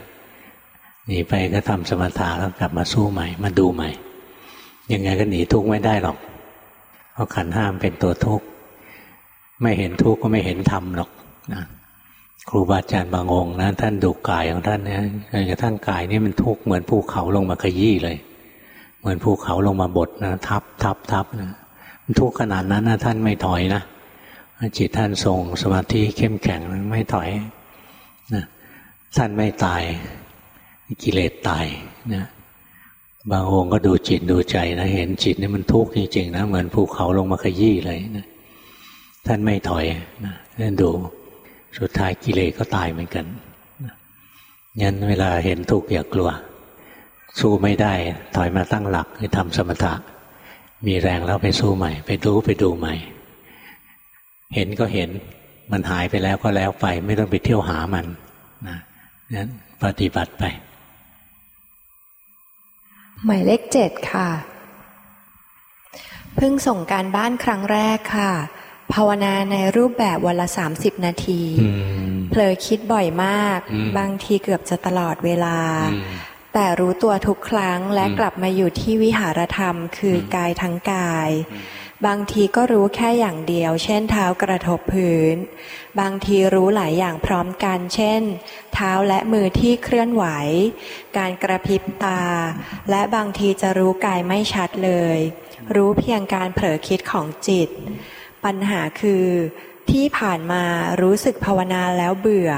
หนีไปก็ทำสมถะแล้วกลับมาสู้ใหม่ มาดูใหม่ ยังไงก็หนีทุกข์ไม่ได้หรอก เพราะขันห้ามเป็นตัวทุกข์ไม่เห็นทุกข์ก็ไม่เห็นธรรมหรอกนะ ครูบาอาจารย์บางองค์นะท่านดูกายของท่านเนี่ยกระทั่งกายนี่มันทุกข์เหมือนภูเขาลงมาขยี้เลย เหมือนภูเขาลงมาบดนะทับทับทับนะมันทุกข์ขนาดนั้นนะท่านไม่ถอยนะจิตท่านทรงสมาธิเข้มแข็งไม่ถอยนะท่านไม่ตายกิเลสตายนะบางองค์ก็ดูจิตดูใจนะเห็นจิตนี่มันทุกข์จริงๆนะเหมือนภูเขาลงมาขยี้เลยนะท่านไม่ถอยนะท่านดู สุดท้ายกิเลสก็ตายเหมือนกันยันเวลาเห็นทุกข์อย่ากลัว สู้ไม่ได้ถอยมาตั้งหลักคือทำสมถะ มีแรงแล้วไปสู้ใหม่ ไปรู้ไปดูใหม่ เห็นก็เห็นมันหายไปแล้วก็แล้วไป ไม่ต้องไปเที่ยวหามันนะนั้นปฏิบัติไป หมายเลขเจ็ดค่ะ เพิ่งส่งการบ้านครั้งแรกค่ะ ภาวนาในรูปแบบวันละสามสิบนาที เผลอคิดบ่อยมาก บางทีเกือบจะตลอดเวลา แต่รู้ตัวทุกครั้งและกลับมาอยู่ที่วิหารธรรม คือกายทั้งกาย บางทีก็รู้แค่อย่างเดียว เช่นเท้ากระทบพื้น บางทีรู้หลายอย่างพร้อมกัน เช่น เท้าและมือที่เคลื่อนไหว การกระพริบตา และบางทีจะรู้กายไม่ชัดเลย รู้เพียงการเผลอคิดของจิต ปัญหาคือที่ผ่านมารู้สึกภาวนาแล้วเบื่อ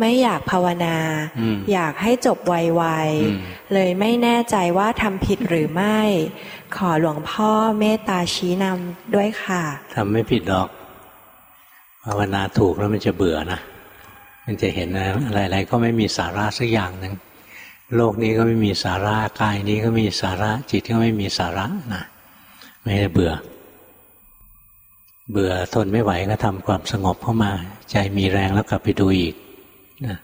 ไม่อยากภาวนา อยากให้จบไวๆเลยไม่แน่ใจว่าทำผิดหรือไม่ ขอหลวงพ่อเมตตาชี้นำด้วยค่ะทำไม่ผิดหรอกภาวนาถูกแล้วมันจะเบื่อนะมันจะเห็นนะอะไรๆก็ไม่มีสาระสักอย่างหนึ่งโลกนี้ก็ไม่มีสาระกายนี้ก็มีสาระจิตก็ไม่มีสาระนะไม่ได้เบื่อ เบื่อทนไม่ไหวก็ทำความสงบเข้ามา ใจมีแรงแล้วกลับไปดูอีกนะ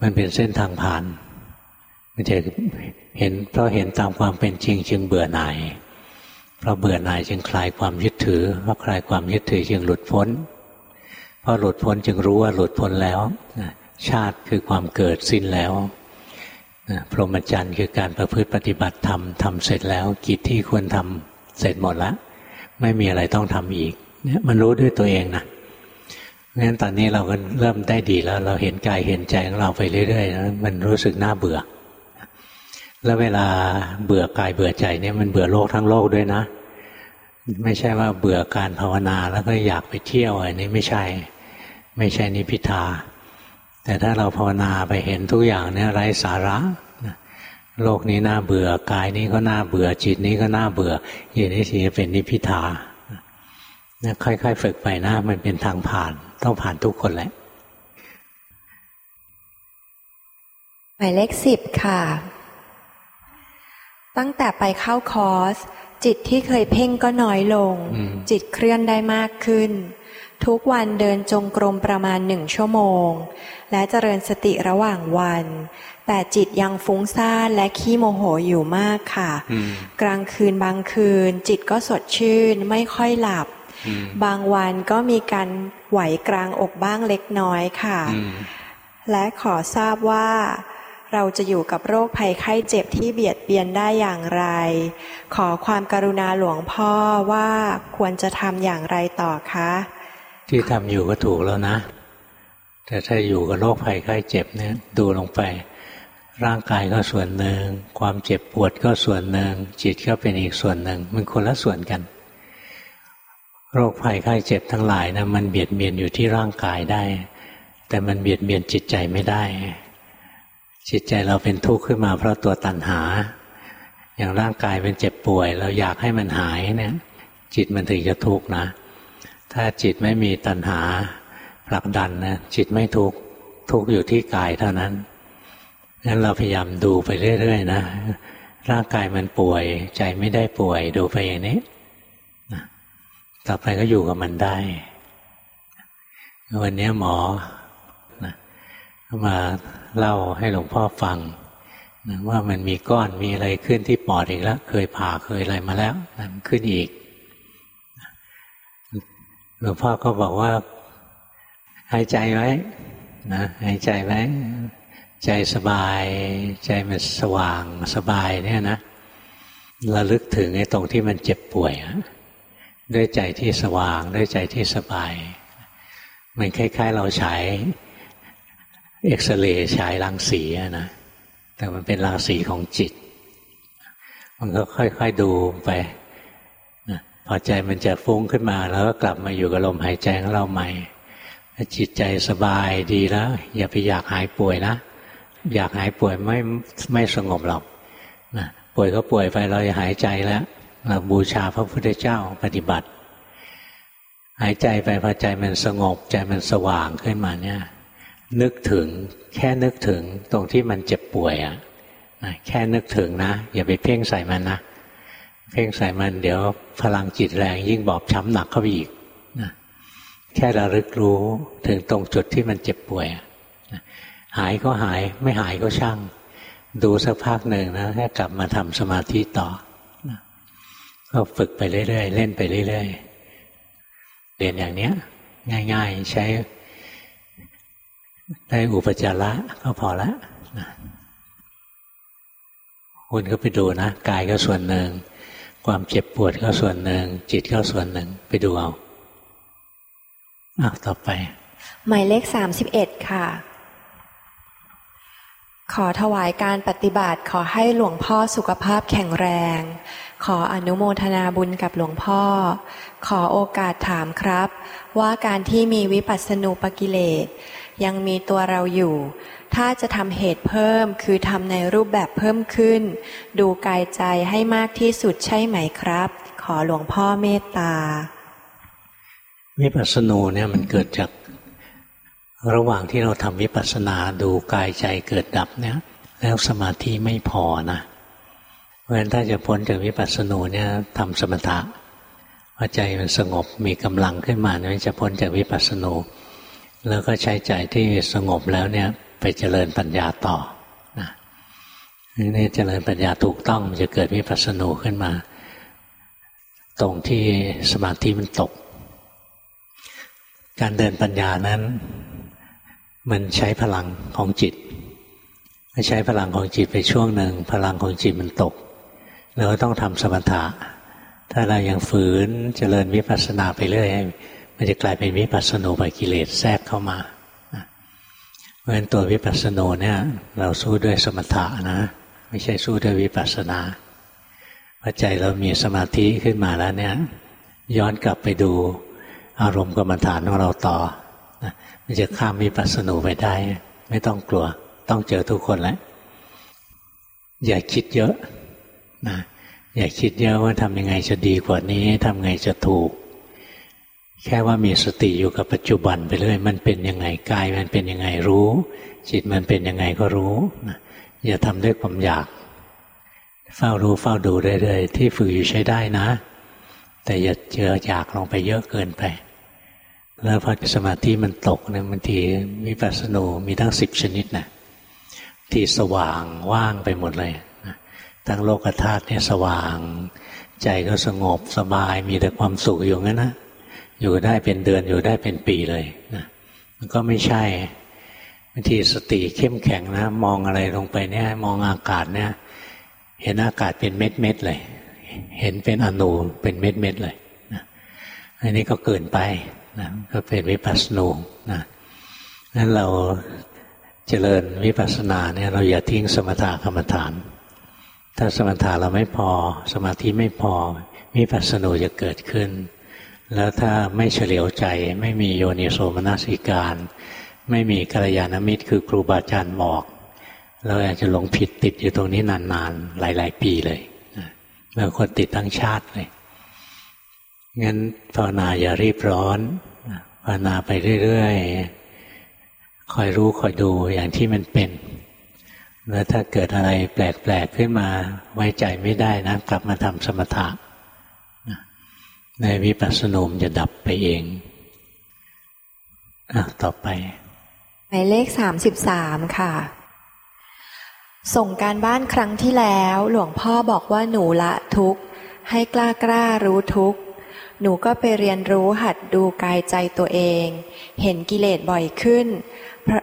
มันเป็นเส้นทางผ่าน มันจะเห็นเพราะเห็นตามความเป็นจริง จึงเบื่อหน่ายเพราะเบื่อหน่ายจึงคลายความยึดถือเพราะคลายความยึดถือจึงหลุดพ้นพอหลุดพ้นจึงรู้ว่าหลุดพ้นแล้วชาติคือความเกิดสิ้นแล้วพรหมจรรย์คือการประพฤติปฏิบัติธรรมทำเสร็จแล้วกิจที่ควรทำเสร็จหมดแล้ว ไม่มีอะไรต้องทำอีก เนี่ยมันรู้ด้วยตัวเองนะงั้นตอนนี้เราก็เริ่มได้ดีแล้ว เราเห็นกายเห็นใจของเราไปเรื่อยๆแล้วมันรู้สึกน่าเบื่อ แล้วเวลาเบื่อกายเบื่อใจเนี่ยมันเบื่อโลกทั้งโลกด้วยนะ ไม่ใช่ว่าเบื่อการภาวนาแล้วก็อยากไปเที่ยวอันนี้ไม่ใช่ ไม่ใช่นิพิทาแต่ถ้าเราภาวนาไปเห็นทุกอย่างเนี่ยไร้สาระ โลกนี้น่าเบื่อกายนี้ก็น่าเบื่อ จิตนี้ก็น่าเบื่ออย่างนี้สิเป็นนิพิทาค่อยๆฝึกไปนะ มันเป็นทางผ่าน ต้องผ่านทุกคนแหละหมายเลขสิบค่ะ ตั้งแต่ไปเข้าคอร์ส จิตที่เคยเพ่งก็น้อยลง จิตเคลื่อนได้มากขึ้น ทุกวันเดินจงกรมประมาณหนึ่งชั่วโมง และเจริญสติระหว่างวัน แต่จิตยังฟุ้งซ่านและขี้โมโหอยู่มากค่ะ กลางคืนบางคืน จิตก็สดชื่นไม่ค่อยหลับ บางวันก็มีการไหวกลางอกบ้างเล็กน้อยค่ะ และขอทราบว่าเราจะอยู่กับโรคภัยไข้เจ็บที่เบียดเบียนได้อย่างไร ขอความกรุณาหลวงพ่อว่าควรจะทำอย่างไรต่อคะ ที่ทำอยู่ก็ถูกแล้วนะ แต่ถ้าอยู่กับโรคภัยไข้เจ็บเนี่ยดูลงไป ร่างกายก็ส่วนหนึ่ง ความเจ็บปวดก็ส่วนหนึ่ง จิตก็เป็นอีกส่วนหนึ่ง มันคนละส่วนกัน โรคภัยไข้เจ็บทั้งหลายนะมันเบียดเบียนอยู่ที่ร่างกายได้ แต่มันเบียดเบียนจิตใจไม่ได้ จิตใจเราเป็นทุกข์ขึ้นมาเพราะตัวตัณหา อย่างร่างกายเป็นเจ็บป่วย เราอยากให้มันหายเนี่ยจิตมันถึงจะทุกข์นะ ถ้าจิตไม่มีตัณหาผลักดันนะจิตไม่ทุกข์ทุกข์อยู่ที่กายเท่านั้น งั้นเราพยายามดูไปเรื่อยๆนะร่างกายมันป่วย ใจไม่ได้ป่วยดูไปอย่างนี้ต่อไปก็อยู่กับมันได้ วันนี้หมอนะมาเล่าให้หลวงพ่อฟังนะว่ามันมีก้อนมีอะไรขึ้นที่ปอดอีกแล้ว เคยผ่าเคยอะไรมาแล้วมันขึ้นอีกหลวงพ่อก็บอกว่าหายใจไว้นะหายใจไว้ ใจสบายใจมันสว่างสบายเนี่ยนะระลึกถึงไอ้ตรงที่มันเจ็บป่วย ด้วยใจที่สว่าง ด้วยใจที่สบาย มันคล้าย ๆ เราฉายเอ็กซเรย์ฉายรังสีนะแต่มันเป็นรังสีของจิต มันก็ค่อย ๆ ดูไปนะพอใจมันจะฟุ้งขึ้นมา แล้วก็กลับมาอยู่กับลมหายใจของเราใหม่จิตใจสบายดีแล้ว อย่าไปอยากหายป่วยนะ อยากหายป่วยไม่ไม่สงบหรอกนะป่วยก็ป่วยไปเราจะหายใจแล้วเราบูชาพระพุทธเจ้าปฏิบัติ หายใจไปพอใจมันสงบ ใจมันสว่างขึ้นมาเนี่ย นึกถึงแค่นึกถึงตรงที่มันเจ็บป่วยอะ่ะแค่นึกถึงนะ อย่าไปเพ่งใส่มันนะเพ่งใส่มันเดี๋ยวพลังจิตแรงยิ่งบอบช้ำหนักเข้าไปอีกนะแค่ระลึกรู้ถึงตรงจุดที่มันเจ็บป่วย หายก็หายไม่หายก็ช่าง ดูสักพักหนึ่งนะแค่กลับมาทำสมาธิต่อก็ฝึกไปเรื่อยๆ เล่นไปเรื่อยๆ เรียนอย่างเนี้ย ง่าย ๆ ใช้ ได้อุปจาระก็พอละนะคุณก็ไปดูนะกายก็ส่วนหนึ่ง ความเจ็บปวดก็ส่วนหนึ่ง จิตก็ส่วนหนึ่ง ไปดูเอาอ้าวต่อไป หมายเลขสามสิบเอ็ดค่ะ ขอถวายการปฏิบัติขอให้หลวงพ่อสุขภาพแข็งแรง ขออนุโมทนาบุญกับหลวงพ่อ ขอโอกาสถามครับ ว่าการที่มีวิปัสสนูปกิเลสยังมีตัวเราอยู่ ถ้าจะทำเหตุเพิ่มคือทำในรูปแบบเพิ่มขึ้น ดูกายใจให้มากที่สุดใช่ไหมครับ ขอหลวงพ่อเมตตา วิปัสสนูเนี่ยมันเกิดจาก ระหว่างที่เราทำวิปัสสนาดูกายใจเกิดดับเนี่ย แล้วสมาธิไม่พอนะเพราะฉะนั้นถ้าจะพ้นจากวิปัสสนูเนี่ยทำสมถะพอใจมันสงบมีกำลังขึ้นมาเนี่ยจะพ้นจากวิปัสสนู แล้วก็ใช้ใจที่สงบแล้วเนี่ย ไปเจริญปัญญาต่อนะนี่เจริญปัญญาถูกต้องมันจะเกิดวิปัสสนูขึ้นมา ตรงที่สมาธิมันตก การเดินปัญญานั้น มันใช้พลังของจิตใช้พลังของจิตไปช่วงหนึ่ง พลังของจิตมันตกเราก็ต้องทำสมถะ ถ้าเรายังฝืนเจริญวิปัสสนาไปเรื่อยมันจะกลายเป็นวิปัสสนูปกิเลสแทรกเข้ามาเพราะฉะนั้นตัววิปัสสนูเนี่ย เราสู้ด้วยสมถะนะ ไม่ใช่สู้ด้วยวิปัสสนาพอใจเรามีสมาธิขึ้นมาแล้วเนี่ย ย้อนกลับไปดูอารมณ์กรรมฐานของเราต่อ จะข้ามวิปัสสนูไปได้ ไม่ต้องกลัว ต้องเจอทุกคนแหล้วอย่าคิดเยอะนะอย่าคิดเยอะว่าทำยังไงจะดีกว่านี้ทำไงจะถูก แค่ว่ามีสติอยู่กับปัจจุบันไปเรื่อยมันเป็นยังไงกายมันเป็นยังไงรู้ จิตมันเป็นยังไงก็รู้นะอย่าทำด้วยความอยาก เฝ้ารู้เฝ้าดูเรื่อยๆที่ฝึกอยู่ใช้ได้นะ แต่อย่าเจออยากลงไปเยอะเกินไป แล้วพอสมาธิมันตกเนี่ยบางทีมีปัสสนูมีทั้งสิบชนิดนะที่สว่างว่างไปหมดเลยทั้งโลกธาตุเนี่ยสว่าง ใจก็สงบสบายมีแต่ความสุขอยู่งั้นนะอยู่ได้เป็นเดือนอยู่ได้เป็นปีเลยนะมันก็ไม่ใช่บางทีสติเข้มแข็งนะ มองอะไรลงไปเนี่ย มองอากาศเนี่ย เห็นอากาศเป็นเม็ดเม็ดเลย เห็นเป็นอนูเป็นเม็ดเม็ดเลยนะอันนี้ก็เกินไป นะก็เป็นวิปัสสนูนะนั้นเราเจริญวิปัสสนาเนี่ยเราอย่าทิ้งสมถะกรรมฐาน ถ้าสมถะเราไม่พอ สมาธิไม่พอมีปัสสนูจะเกิดขึ้น แล้วถ้าไม่เฉลียวใจไม่มีโยนิโสมนสิการ ไม่มีกัลยาณมิตรคือครูบาอาจารย์บอกเราอาจจะหลงผิดติดอยู่ตรงนี้นานๆ หลาย ๆ ปีเลยบางคนติดทั้งชาติเลย งั้นภาวนาอย่ารีบร้อนภาวนาไปเรื่อยๆ คอยรู้คอยดูอย่างที่มันเป็น แล้วถ้าเกิดอะไรแปลกๆขึ้นมาไว้ใจไม่ได้นะกลับมาทำสมถะในวิปัสสนูมจะดับไปเองอต่อไปหมายเลขสามสิบสามค่ะ ส่งการบ้านครั้งที่แล้ว หลวงพ่อบอกว่าหนูละทุกข์ ให้กล้ากล้ารู้ทุกข์ หนูก็ไปเรียนรู้หัดดูกายใจตัวเอง เห็นกิเลสบ่อยขึ้น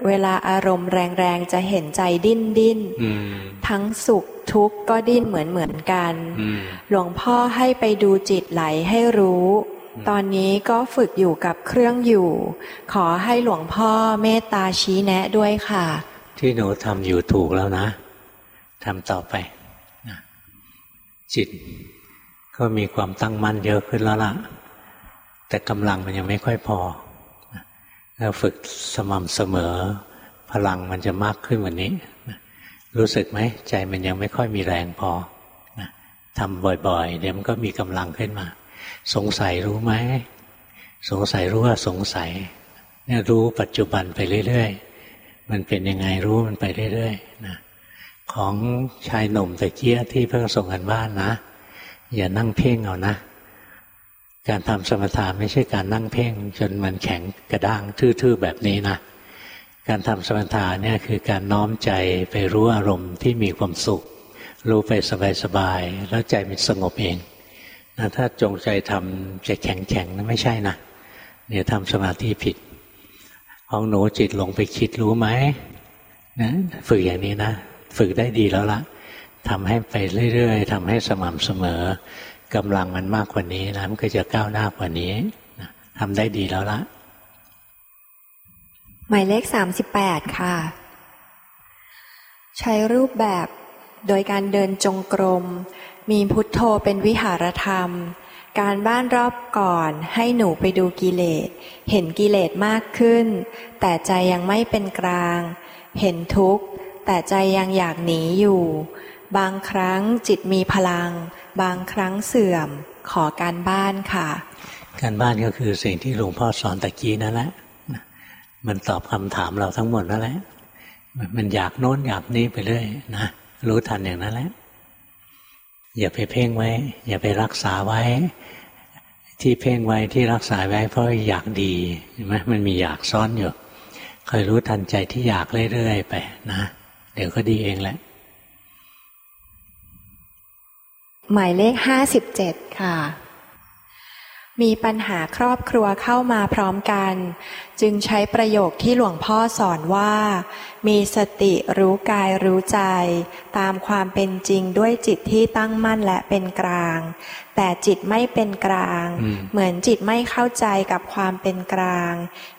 เวลาอารมณ์แรงๆจะเห็นใจดิ้นดิ้นทั้งสุขทุกข์ก็ดิ้นเหมือนเหมือนกัน หลวงพ่อให้ไปดูจิตไหลให้รู้ ตอนนี้ก็ฝึกอยู่กับเครื่องอยู่ ขอให้หลวงพ่อเมตตาชี้แนะด้วยค่ะ ที่หนูทำอยู่ถูกแล้วนะทำต่อไปจิต ก็มีความตั้งมั่นเยอะขึ้นแล้วล่ะ แต่กำลังมันยังไม่ค่อยพอถ้าฝึกสม่ำเสมอ พลังมันจะมากขึ้นกว่านี้ รู้สึกไหมใจมันยังไม่ค่อยมีแรงพอทำบ่อยๆ เดี๋ยวมันก็มีกำลังขึ้นมา สงสัยรู้ไหม สงสัยรู้ว่าสงสัยเนี่ยรู้ปัจจุบันไปเรื่อยๆ มันเป็นยังไงรู้มันไปเรื่อยๆนะของชายหนุ่มตะเกียที่เพิ่งส่งกันบ้านนะ อย่านั่งเพ่งเอานะ การทำสมถะไม่ใช่การนั่งเพ่ง จนมันแข็งกระด้างทื่อๆแบบนี้นะ การทำสมถะเนี่ยคือการน้อมใจไปรู้อารมณ์ที่มีความสุข รู้ไปสบายๆแล้วใจมันสงบเองนะถ้าจงใจทำจะแข็งๆนะไม่ใช่นะเดี๋ยวทำสมาธิผิดของหนูจิตลงไปคิดรู้ไหมนะฝึกอย่างนี้นะ ฝึกได้ดีแล้วละ ทำให้ไปเรื่อยๆทำให้สม่ำเสมอกำลังมันมากกว่านี้นะมันก็จะก้าวหน้ากว่านี้ทำได้ดีแล้วละหมายเลขสามสิบแปดค่ะ ใช้รูปแบบโดยการเดินจงกรม มีพุทโธเป็นวิหารธรรม การบ้านรอบก่อนให้หนูไปดูกิเลส เห็นกิเลสมากขึ้น แต่ใจยังไม่เป็นกลาง เห็นทุกข์ แต่ใจยังอยากหนีอยู่ บางครั้งจิตมีพลัง บางครั้งเสื่อมขอการบ้านค่ะ การบ้านก็คือสิ่งที่หลวงพ่อสอนตะกี้นั่นแหละมันตอบคำถามเราทั้งหมดนั่นแหละมันอยากโน้นอยากนี้ไปเรื่อยนะรู้ทันอย่างนั้นแหละอย่าไปเพ่งไว้ อย่าไปรักษาไว้ ที่เพ่งไว้ที่รักษาไว้เพราะอยากดีเห็นไหมมันมีอยากซ้อนอยู่คอยรู้ทันใจที่อยากเรื่อยๆไปนะ เดี๋ยวก็ดีเองแหละ หมายเลขห้าสิบเจ็ดค่ะ มีปัญหาครอบครัวเข้ามาพร้อมกัน จึงใช้ประโยคที่หลวงพ่อสอนว่า มีสติรู้กายรู้ใจ ตามความเป็นจริงด้วยจิตที่ตั้งมั่นและเป็นกลาง แต่จิตไม่เป็นกลาง เหมือนจิตไม่เข้าใจกับความเป็นกลาง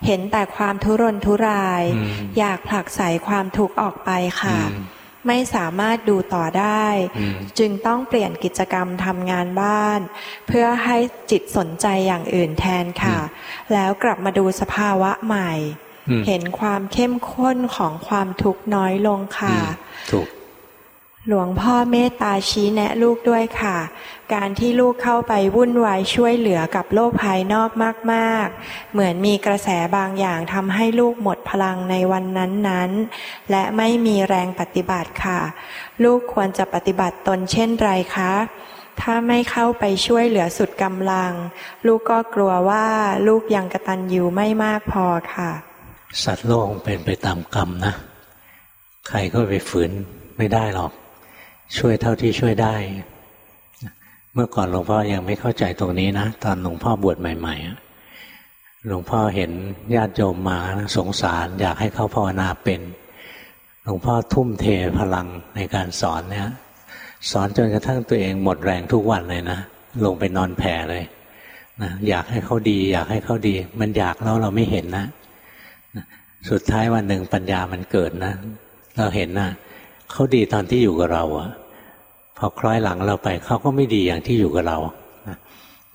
เห็นแต่ความทุรนทุราย อยากผลักไสความทุกข์ออกไปค่ะ ไม่สามารถดูต่อได้ จึงต้องเปลี่ยนกิจกรรมทำงานบ้าน เพื่อให้จิตสนใจอย่างอื่นแทนค่ะ แล้วกลับมาดูสภาวะใหม่ เห็นความเข้มข้นของความทุกข์น้อยลงค่ะ ถูก หลวงพ่อเมตตาชี้แนะลูกด้วยค่ะ การที่ลูกเข้าไปวุ่นวายช่วยเหลือกับโลกภายนอกมาก ๆ เหมือนมีกระแสบางอย่างทำให้ลูกหมดพลังในวันนั้น ๆ และไม่มีแรงปฏิบัติค่ะ ลูกควรจะปฏิบัติตนเช่นไรคะ ถ้าไม่เข้าไปช่วยเหลือสุดกำลัง ลูกก็กลัวว่าลูกยังกระตันอยู่ไม่มากพอค่ะ สัตว์โลกเป็นไปตามกรรมนะ ใครก็ไปฝืนไม่ได้หรอก ช่วยเท่าที่ช่วยได้ เมื่อก่อนหลวงพ่อยังไม่เข้าใจตรงนี้นะ ตอนหลวงพ่อบวชใหม่ๆหลวงพ่อเห็นญาติโยมมาสงสาร อยากให้เขาภาวนาเป็นหลวงพ่อทุ่มเทพลังในการสอนเนี่ยสอนจนกระทั่งตัวเองหมดแรงทุกวันเลยนะลงไปนอนแผ่เลยนะอยากให้เขาดี อยากให้เขาดี มันอยากแล้วเราไม่เห็นนะสุดท้ายวันหนึ่งปัญญามันเกิดนะ เราเห็นนะเขาดีตอนที่อยู่กับเราอะ พอคล้อยหลังเราไปเขาก็ไม่ดีอย่างที่อยู่กับเรา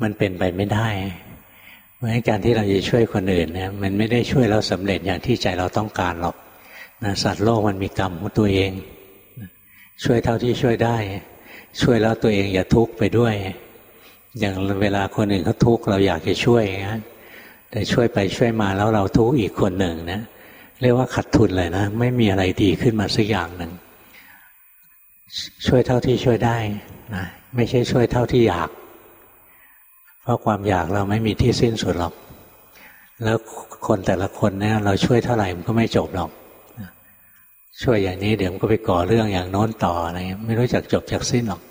มันเป็นไปไม่ได้ เพราะฉะนั้นการที่เราจะช่วยคนอื่นเนี่ยมันไม่ได้ช่วยเราสำเร็จอย่างที่ใจเราต้องการหรอกนะสัตว์โลกมันมีกรรมของตัวเอง ช่วยเท่าที่ช่วยได้ ช่วยแล้วตัวเองอย่าทุกข์ไปด้วย อย่างเวลาคนอื่นเขาทุกข์เราอยากจะช่วยนะแต่ช่วยไปช่วยมาแล้วเราทุกข์อีกคนหนึ่งนะเรียกว่าขัดทุนเลยนะ ไม่มีอะไรดีขึ้นมาสักอย่างหนึ่ง ช่วยเท่าที่ช่วยได้นะไม่ใช่ช่วยเท่าที่อยาก เพราะความอยากเราไม่มีที่สิ้นสุดหรอก แล้วคนแต่ละคนเนี่ยเราช่วยเท่าไหร่มันก็ไม่จบหรอก ช่วยอย่างนี้เดี๋ยวมันก็ไปก่อเรื่องอย่างโน้นต่ออะไรไม่รู้จักจบจากสิ้นหรอก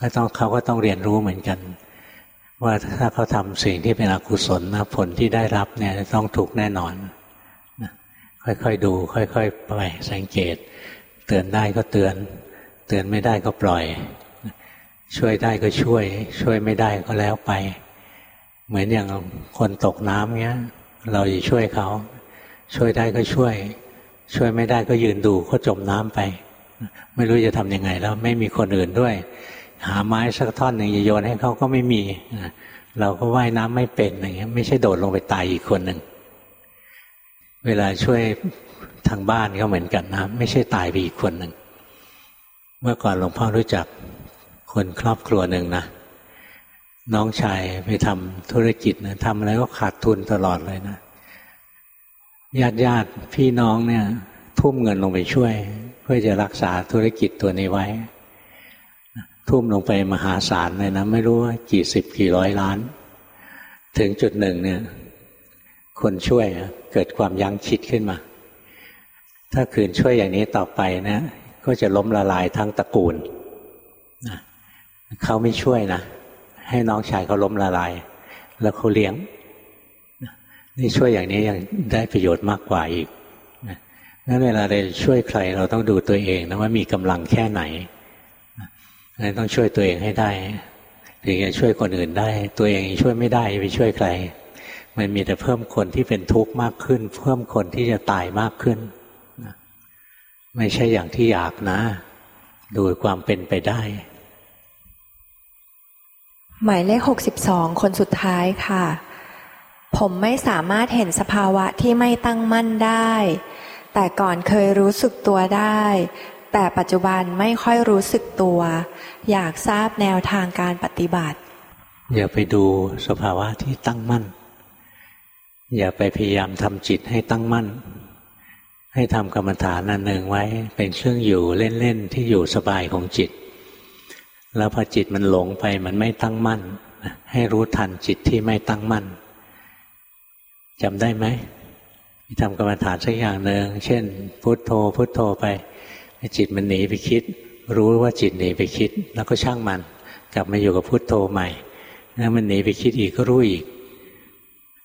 ก็ต้องเขาก็ต้องเรียนรู้เหมือนกัน ว่าถ้าเขาทำสิ่งที่เป็นอกุศลนะผลที่ได้รับเนี่ยต้องถูกแน่นอน ค่อยๆดู ค่อย ๆ ไปสังเกต เตือนได้ก็เตือน เตือนไม่ได้ก็ปล่อย ช่วยได้ก็ช่วย ช่วยไม่ได้ก็แล้วไป เหมือนอย่างคนตกน้ำเงี้ย เราจะช่วยเขา ช่วยได้ก็ช่วย ช่วยไม่ได้ก็ยืนดูเขาจมน้ำไป ไม่รู้จะทำยังไงแล้วไม่มีคนอื่นด้วย หาไม้สักท่อนหนึ่งจะโยนให้เขาก็ไม่มี เราก็ว่ายน้ำไม่เป็นอย่างเงี้ย ไม่ใช่โดดลงไปตายอีกคนหนึ่งเวลาช่วยทางบ้านก็เหมือนกันนะ ไม่ใช่ตายไปอีกคนหนึ่ง เมื่อก่อนหลวงพ่อรู้จักคนครอบครัวหนึ่งนะน้องชายไปทำธุรกิจนะทำอะไรก็ขาดทุนตลอดเลยนะญาติญาติพี่น้องเนี่ย ทุ่มเงินลงไปช่วย เพื่อจะรักษาธุรกิจตัวนี้ไว้ ทุ่มลงไปมหาศาลเลยนะ ไม่รู้ว่ากี่สิบกี่ร้อยล้าน ถึงจุดหนึ่งเนี่ย คนช่วยเกิดความยั้งคิดขึ้นมา ถ้าคืนช่วยอย่างนี้ต่อไปนะ ก็จะล้มละลายทั้งตระกูลนะเขาไม่ช่วยนะ ให้น้องชายเขาล้มละลาย แล้วเขาเลี้ยงนี่ช่วยอย่างนี้ยังได้ประโยชน์มากกว่าอีกนั้นเวลาเราช่วยใครเราต้องดูตัวเองนะว่ามีกำลังแค่ไหนเราต้องช่วยตัวเองให้ได้ถึงจะช่วยคนอื่นได้ ตัวเองช่วยไม่ได้ไปช่วยใคร มันมีแต่เพิ่มคนที่เป็นทุกข์มากขึ้น เพิ่มคนที่จะตายมากขึ้น ไม่ใช่อย่างที่อยากนะ ดูความเป็นไปได้ หมายเลขหกสิบสองคนสุดท้ายค่ะ ผมไม่สามารถเห็นสภาวะที่ไม่ตั้งมั่นได้ แต่ก่อนเคยรู้สึกตัวได้ แต่ปัจจุบันไม่ค่อยรู้สึกตัว อยากทราบแนวทางการปฏิบัติ อย่าไปดูสภาวะที่ตั้งมั่น อย่าไปพยายามทำจิตให้ตั้งมั่น ให้ทำกรรมฐานนันหนึ่งไว้ เป็นเครื่องอยู่เล่น ๆ ที่อยู่สบายของจิต แล้วพอจิตมันหลงไปมันไม่ตั้งมั่น ให้รู้ทันจิตที่ไม่ตั้งมั่นจำได้ไหมทำกรรมฐานสักอย่างหนึ่งเช่น พุโทโธ พุโทโธไปจิตมันหนีไปคิด รู้ว่าจิตหนีไปคิด แล้วก็ช่างมัน กลับมาอยู่กับพุโทโธใหม่แล้วมันหนีไปคิดอีกก็รู้อีก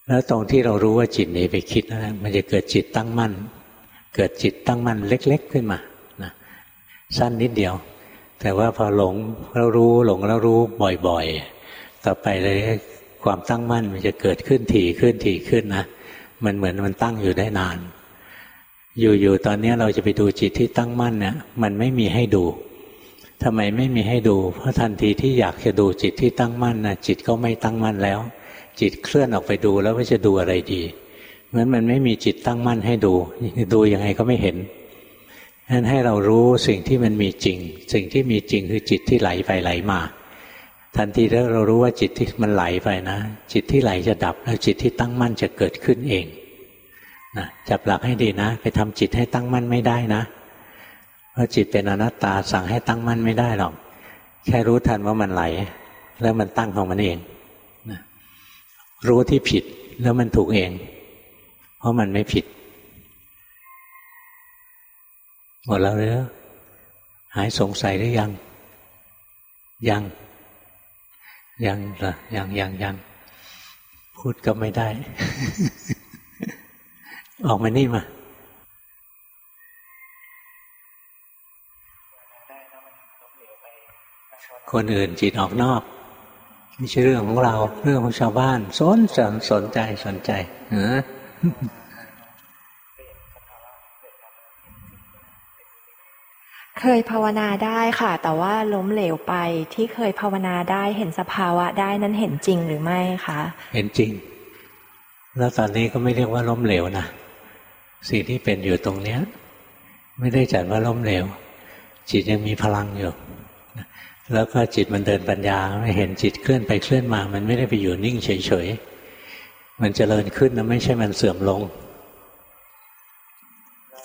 แล้วตรงที่เรารู้ว่าจิตหนีไปคิดนะมันจะเกิดจิตตั้งมั่น เกิดจิตตั้งมั่นเล็ก ๆ ขึ้นมานะสั้นนิดเดียว แต่ว่าพอหลงแล้วรู้หลงแล้วรู้บ่อยๆ ต่อไปเลยความตั้งมั่นมันจะเกิดขึ้นถี่ขึ้นถี่ขึ้นนะมันเหมือนมันตั้งอยู่ได้นาน อยู่ๆตอนนี้เราจะไปดูจิตที่ตั้งมั่นเนี่ยมันไม่มีให้ดูทำไมไม่มีให้ดู เพราะทันทีที่อยากจะดูจิตที่ตั้งมั่นนะจิตก็ไม่ตั้งมั่นแล้ว จิตเคลื่อนออกไปดูแล้วว่าจะดูอะไรดี เพราะมันไม่มีจิตตั้งมั่นให้ดู ดูยังไงก็ไม่เห็นฉะนั้นให้เรารู้สิ่งที่มันมีจริง สิ่งที่มีจริงคือจิตที่ไหลไปไหลมา ทันทีที่เรารู้ว่าจิตที่มันไหลไปนะ จิตที่ไหลจะดับ แล้วจิตที่ตั้งมั่นจะเกิดขึ้นเองนะจับหลักให้ดีนะ ไปทำจิตให้ตั้งมั่นไม่ได้นะเพราะจิตเป็นอนัตตาสั่งให้ตั้งมั่นไม่ได้หรอก แค่รู้ทันว่ามันไหล แล้วมันตั้งของมันเองนะรู้ที่ผิดแล้วมันถูกเอง เพราะมันไม่ผิด หมดแล้วหรือหายสงสัยหรือยัง ยัง ยังเหรอยังยังยังพูดก็ไม่ได้ ออกมานี่มาคนอื่นจิตออกนอกไม่ใช่เรื่องของเรา เรื่องของชาวบ้าน สนสนสนใจสนใจเออ เคยภาวนาได้ค่ะ แต่ว่าล้มเหลวไปที่เคยภาวนาได้เห็นสภาวะได้นั้นเห็นจริงหรือไม่คะเห็นจริง แล้วตอนนี้ก็ไม่เรียกว่าล้มเหลวนะสิ่งที่เป็นอยู่ตรงเนี้ย ไม่ได้จัดว่าล้มเหลว จิตยังมีพลังอยู่แล้วก็จิตมันเดินปัญญาไม่เห็นจิตเคลื่อนไปเคลื่อนมา มันไม่ได้ไปอยู่นิ่งเฉย มันจเจริญขึ้นนะไม่ใช่มันเสื่อมลง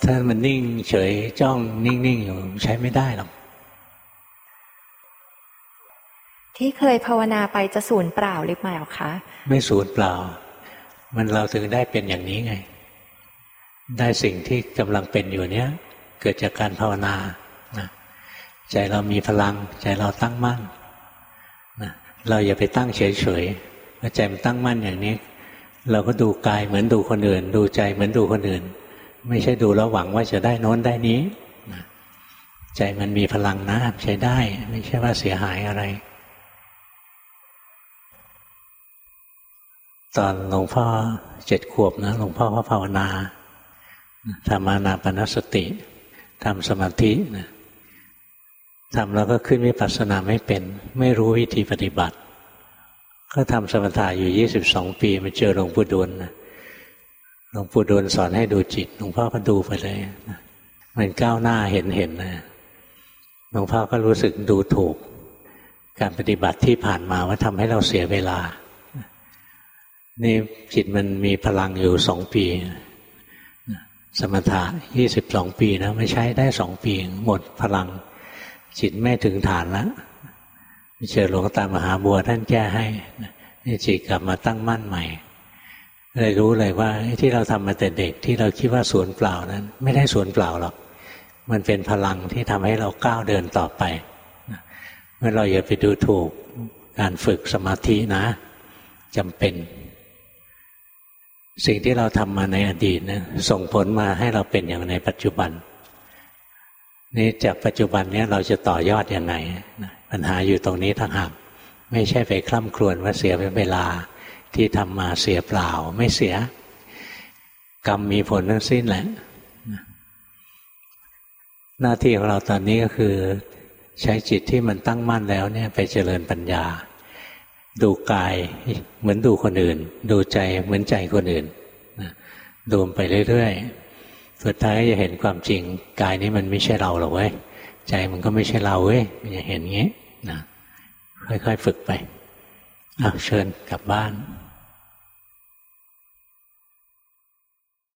ถ้ามันนิ่งเฉยจ้องนิ่งๆอยู่ใช้ไม่ได้หรอกที่เคยภาวนาไปจะสูญเปล่าหรือเปล่าคะ ไม่สูญเปล่า มันเราถึงได้เป็นอย่างนี้ไง ได้สิ่งที่กำลังเป็นอยู่เนี้ยเกิดจากการภาวนาใจเรามีพลัง ใจเราตั้งมั่นนะเราอย่าไปตั้งเฉยๆเมื่อใจมันตั้งมั่นอย่างนี้ เราก็ดูกายเหมือนดูคนอื่น ดูใจเหมือนดูคนอื่น ไม่ใช่ดูแล้วหวังว่าจะได้น้นได้นี้ใจมันมีพลังนะใช้ได้ ไม่ใช่ว่าเสียหายอะไร ตอนหลวงพ่อเจ็ดขวบนะหลวงพ่อก็ภาวนาทำมานาปนสติทำสมาธินะทำแล้วก็ขึ้นวิปัสสนาไม่เป็น ไม่รู้วิธีปฏิบัติ ก็ทำสมถะอยู่ยี่สิบสองปีมาเจอหลวงปู่ดูลหลวงปู่ดูลสอนให้ดูจิตหลวงพ่อก็ดูไปเลยมันก้าวหน้าเห็นเห็นนะหลวงพ่อก็รู้สึกดูถูก การปฏิบัติที่ผ่านมาว่าทำให้เราเสียเวลา นี่จิตมันมีพลังอยู่สองปี สมถะยี่สิบสองปีนะไม่ใช้ได้สองปีหมดพลัง จิตไม่ถึงฐานแล้ว เจอหลวงตามหาบัวท่านแก้ให้นี่จิตกลับมาตั้งมั่นใหม่เลยรู้เลยว่าที่เราทำมาแต่เด็กที่เราคิดว่าสวนเปล่านั้น ไม่ได้สวนเปล่าหรอก มันเป็นพลังที่ทำให้เราก้าวเดินต่อไปเมื่อเราอย่าไปดูถูกการฝึกสมาธินะจำเป็น สิ่งที่เราทำมาในอดีตนะส่งผลมาให้เราเป็นอย่างในปัจจุบันนี่จากปัจจุบันนี้เราจะต่อยอดอยังไง ปัญหาอยู่ตรงนี้ทั้งหากไม่ใช่ไปคล่ำครวญว่าเสียเวลาที่ทำมาเสียเปล่า ไม่เสีย กรรมมีผลทั้งสิ้นแหละ หน้าที่ของเราตอนนี้ก็คือ ใช้จิตที่มันตั้งมั่นแล้วเนี่ยไปเจริญปัญญา ดูกายเหมือนดูคนอื่น ดูใจเหมือนใจคนอื่นดูไปเรื่อยๆ สุดท้ายจะเห็นความจริง กายนี้มันไม่ใช่เราหรอกเว้ย ใจมันก็ไม่ใช่เราเว้ยมันจะเห็นงี้ นะค่อยๆฝึกไปเชิญกลับบ้าน